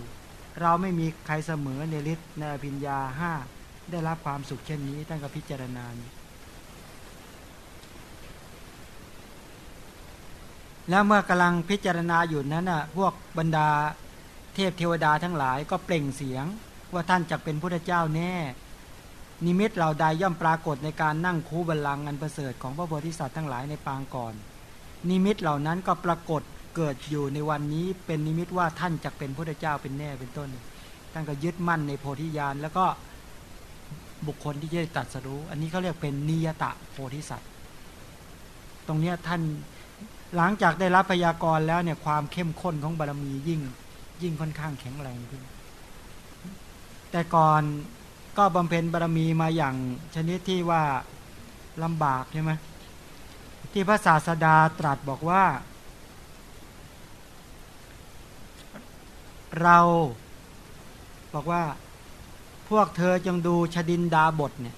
เราไม่มีใครเสมอในฤทธิ์ในพิญญาห้าได้รับความสุขเช่นนี้ท่านก็พิจารณาแล้วเมื่อกำลังพิจารณาอยู่นั้นน่ะพวกบรรดาเทพเทวดาทั้งหลายก็เปล่งเสียง ว่าท่านจะเป็นพุทธเจ้าแน่ นิมิตเหล่าใดย่อมปรากฏในการนั่งคูบัลลังก์อันประเสริฐของพระโพธิสัตว์ทั้งหลายในปางก่อน นิมิตเหล่านั้นก็ปรากฏ เกิดอยู่ในวันนี้เป็นนิมิตว่าท่านจะเป็นพุทธเจ้าเป็นแน่เป็นต้นท่านก็ยึดมั่นในโพธิญาณแล้วก็บุคคลที่จะตัดสรู้ อันนี้เขาเรียกเป็นนิยตะโพธิสัตว์ ตรงนี้ท่านหลังจากได้รับพยากรณ์แล้วเนี่ยความเข้มข้นของบารมียิ่งยิ่งค่อนข้างแข็งแรงขึ้น แต่ก่อนก็บำเพ็ญบารมีมาอย่างชนิดที่ว่าลำบากใช่ไหมที่พระศาสดาตรัสบอกว่า เราบอกว่าพวกเธอจงดูชดินดาบทเนี่ย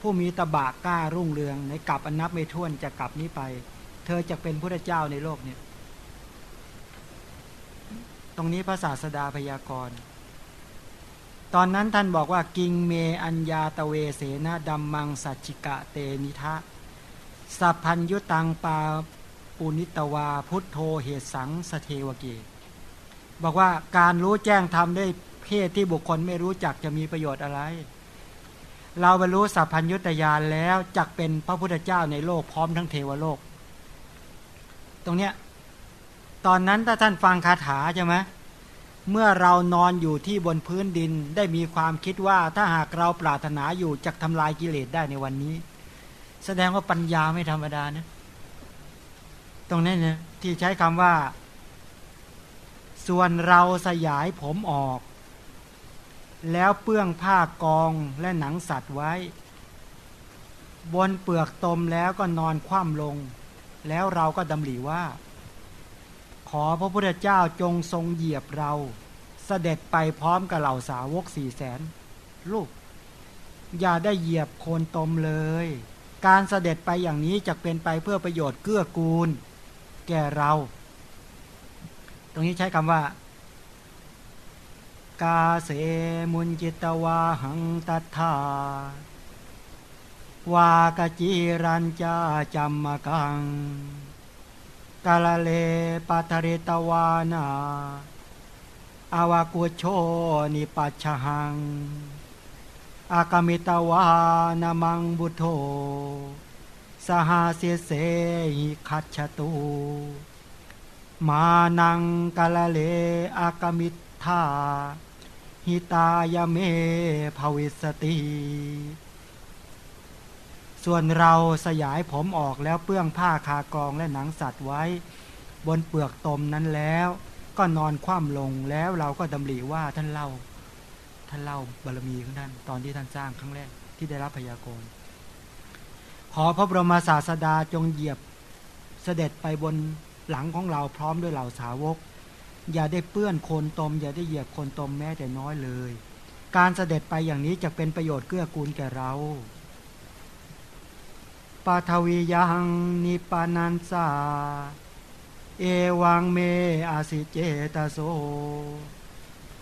ผู้มีตบะกล้ารุ่งเรืองในกลับอันนับไม่ถ้วนจะกลับนี้ไป เธอจะเป็นพระเจ้าในโลกเนี่ย ตรงนี้พระศาสดาพยากรณ์ ตอนนั้นท่านบอกว่า กิงเมอัญญาตเวเสนาดัมมังสัจจิกะเตนิทะสัพพัญยุตังปาปุนิตวาพุทโธเหตสังสเทวเก บอกว่าการรู้แจ้งทำได้เพศที่บุคคลไม่รู้จักจะมีประโยชน์อะไร เราบรรลุสัพพัญยุตยานแล้วจักเป็นพระพุทธเจ้าในโลกพร้อมทั้งเทวโลก ตรงเนี้ยตอนนั้นถ้าท่านฟังคาถาใช่ไหมเมื่อเรานอนอยู่ที่บนพื้นดินได้มีความคิดว่าถ้าหากเราปรารถนาอยู่จะทำลายกิเลสได้ในวันนี้ แสดงว่าปัญญาไม่ธรรมดานะตรงนี้เนี่ยที่ใช้คำว่า ส่วนเราสยายผมออก แล้วเปื้องผ้ากองและหนังสัตว์ไว้ บนเปลือกตมแล้วก็นอนคว่ำลง แล้วเราก็ดำริว่า ขอพระพุทธเจ้าจงทรงเหยียบเราเสด็จไปพร้อมกับเหล่าสาวกสี่แสนลูก อย่าได้เหยียบโคนตมเลย การเสด็จไปอย่างนี้จะเป็นไปเพื่อประโยชน์เกื้อกูล แก่เรา ตรงนี้ใช้คำว่า กาเสมุนจิตวาหังตัทธาวากจิรันจาจัมมกังกาลเลปัทริตวานา อาวากุโชนิปัชหัง อากามิตวานามังบุโธสหาเสเสหิคัจฉตู มานังกาลเลอากมิทาหิตายเมภวิสติ ส่วนเราสยายผมออกแล้วเปื้องผ้าคากองและหนังสัตว์ไว้ บนเปลือกตมนั้นแล้ว ก็นอนคว่ำลงแล้วเราก็ดำริว่าท่านเล่า ท่านเล่าบารมีของท่านตอนที่ท่านสร้างครั้งแรกที่ได้รับพยากรณ์ขอพระบรมศาสดาจงเหยียบเสด็จไปบน หลังของเราพร้อมด้วยเหล่าสาวก อย่าได้เปื้อนโคนตม อย่าได้เหยียบโคนตมแม้แต่น้อยเลย การเสด็จไปอย่างนี้จะเป็นประโยชน์เกื้อกูลแก่เราปาทวียังนิปานันสาเอวังเมอาสิเจตโส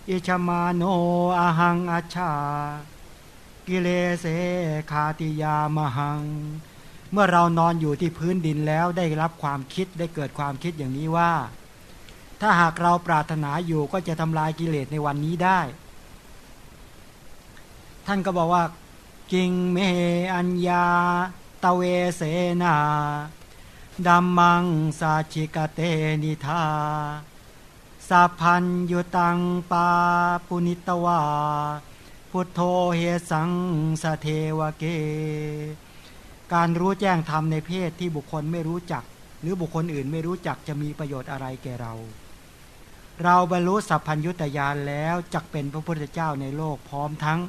อิชมาโนอาหังอาชา กิเลเสคาติยามหัง เมื่อเรานอนอยู่ที่พื้นดินแล้วได้รับความคิดได้เกิดความคิดอย่างนี้ว่า ถ้าหากเราปรารถนาอยู่ก็จะทำลายกิเลสในวันนี้ได้ ท่านก็บอกว่า กิงเมอัญญาตเวเสนาดัมมังสาชิกเตนิทาสัพพัญยุตังปาปุนิตวา พุทโธเฮสังสเทวเก การรู้แจ้งธรรมในเพศที่บุคคลไม่รู้จัก หรือบุคคลอื่นไม่รู้จักจะมีประโยชน์อะไรแก่เรา เราบรรลุสัพพัญยุตยานแล้วจักเป็นพระพุทธเจ้าในโลกพร้อมทั้ง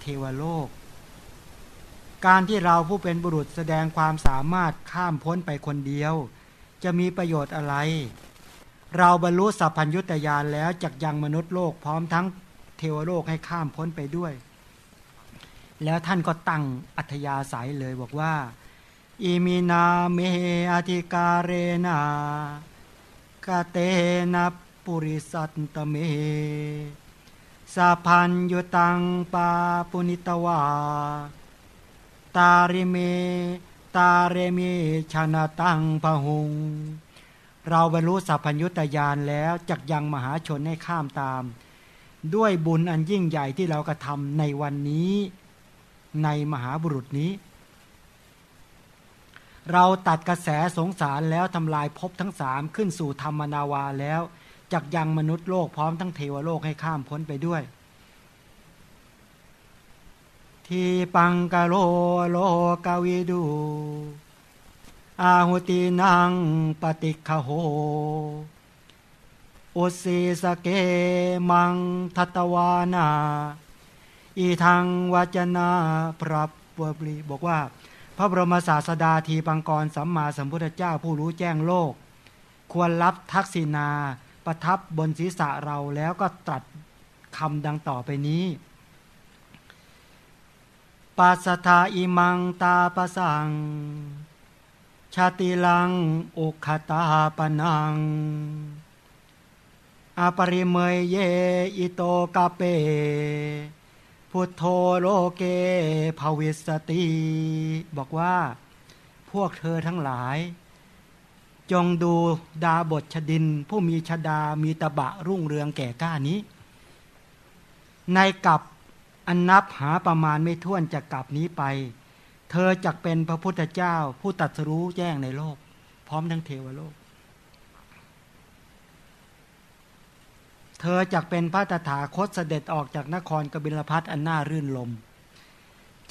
เทวโลก การที่เราผู้เป็นบุรุษแสดงความสามารถข้ามพ้นไปคนเดียว จะมีประโยชน์อะไร เราบรรลุสัพพัญยุตยานแล้วจักยังมนุษย์โลกพร้อมทั้งเทวโลกให้ข้ามพ้นไปด้วย แล้วท่านก็ตั้งอัธยาศัยเลยบอกว่าอิมินาเมอธิกาเรนากาเตนะปุริสัตตเมสัพันยุตังปาปุนิตวา ตาริเม ตาเรเมชนะตังพหุง เราบรรลุสัพพัญยุตยานแล้วจักยังมหาชนให้ข้ามตาม ด้วยบุญอันยิ่งใหญ่ที่เรากระทำในวันนี้ ในมหาบุรุษนี้ เราตัดกระแสสงสารแล้วทำลายภพทั้งสามขึ้นสู่ธรรมนาวาแล้วจักยังมนุษย์โลกพร้อมทั้งเทวโลกให้ข้ามพ้นไปด้วย ทีปังกะโลโลกาวิดู อาหุตินังปฏิคโหอุสีสเกมังทัตวานา อีทางวจนาพระบรีบอกว่า พระบรมศาสดาทีปังกรสัมมาสัมพุทธเจ้าผู้รู้แจ้งโลก ควรรับทักษิณาประทับบนศีรษะเราแล้วก็ตรัสคำดังต่อไปนี้ปัสทาอิมังตาปสัง ชาติลังอุคตาปนังอปริเมยเยอิโตกาเป พุทโธโลเกภวิสติ บอกว่า พวกเธอทั้งหลาย จงดูดาบทชดิน ผู้มีชดามีตะบะรุ่งเรืองแก่ก้านี้ ในกับอันนับหาประมาณไม่ท้วนจากกับนี้ไป เธอจักเป็นพระพุทธเจ้าผู้ตัดสู้แจ้งในโลก พร้อมทั้งเทวโลก เธอจักเป็นพระตถาคตเสด็จออกจากนครกบิลพัทอันน่ารื่นลม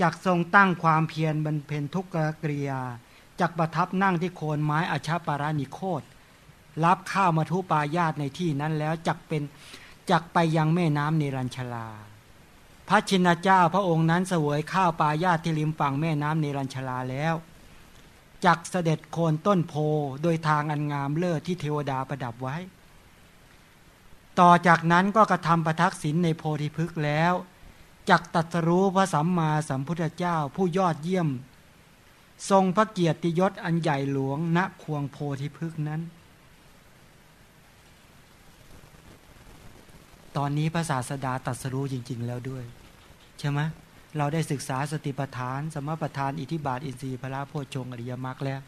จักทรงตั้งความเพียรบรรเพนทุกกริยาจักประทับนั่งที่โคนไม้อาชาปารานิโคตรับข้าวมาทุปายาตในที่นั้นแล้วจักเป็นจักไปยังแม่น้ำเนรัญชลา พระชินเจ้าพระองค์นั้นเสวยข้าวปายาตที่ริมฝั่งแม่น้ำเนรัญชลาแล้วจักเสด็จโคนต้นโพโดยทางอันงามเลิศที่เทวดาประดับไว้ ต่อจากนั้นก็กระทำประทักษิณในโพธิพฤกษ์แล้วจักตัสรู้พระสัมมาสัมพุทธเจ้าผู้ยอดเยี่ยม ทรงพระเกียรติยศอันใหญ่หลวงณควงโพธิพฤกษ์นั้น ตอนนี้พระศาสดาตัสรู้จริง ๆ แล้วด้วย ใช่ไหมเราได้ศึกษาสติปัฏฐาน สมปัฏฐานอิทิบาทอินทรีย์พระโพชงอริยมรรคแล้ว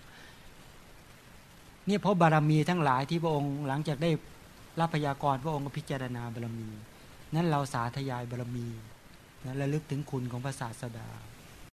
นี่เพราะบารมีทั้งหลายที่พระองค์หลังจากได้ รับพยากรพระองค์ก็พิจารณาบารมี นั้นเราสาธยายบารมีนะระลึกถึงคุณของพระศาสดา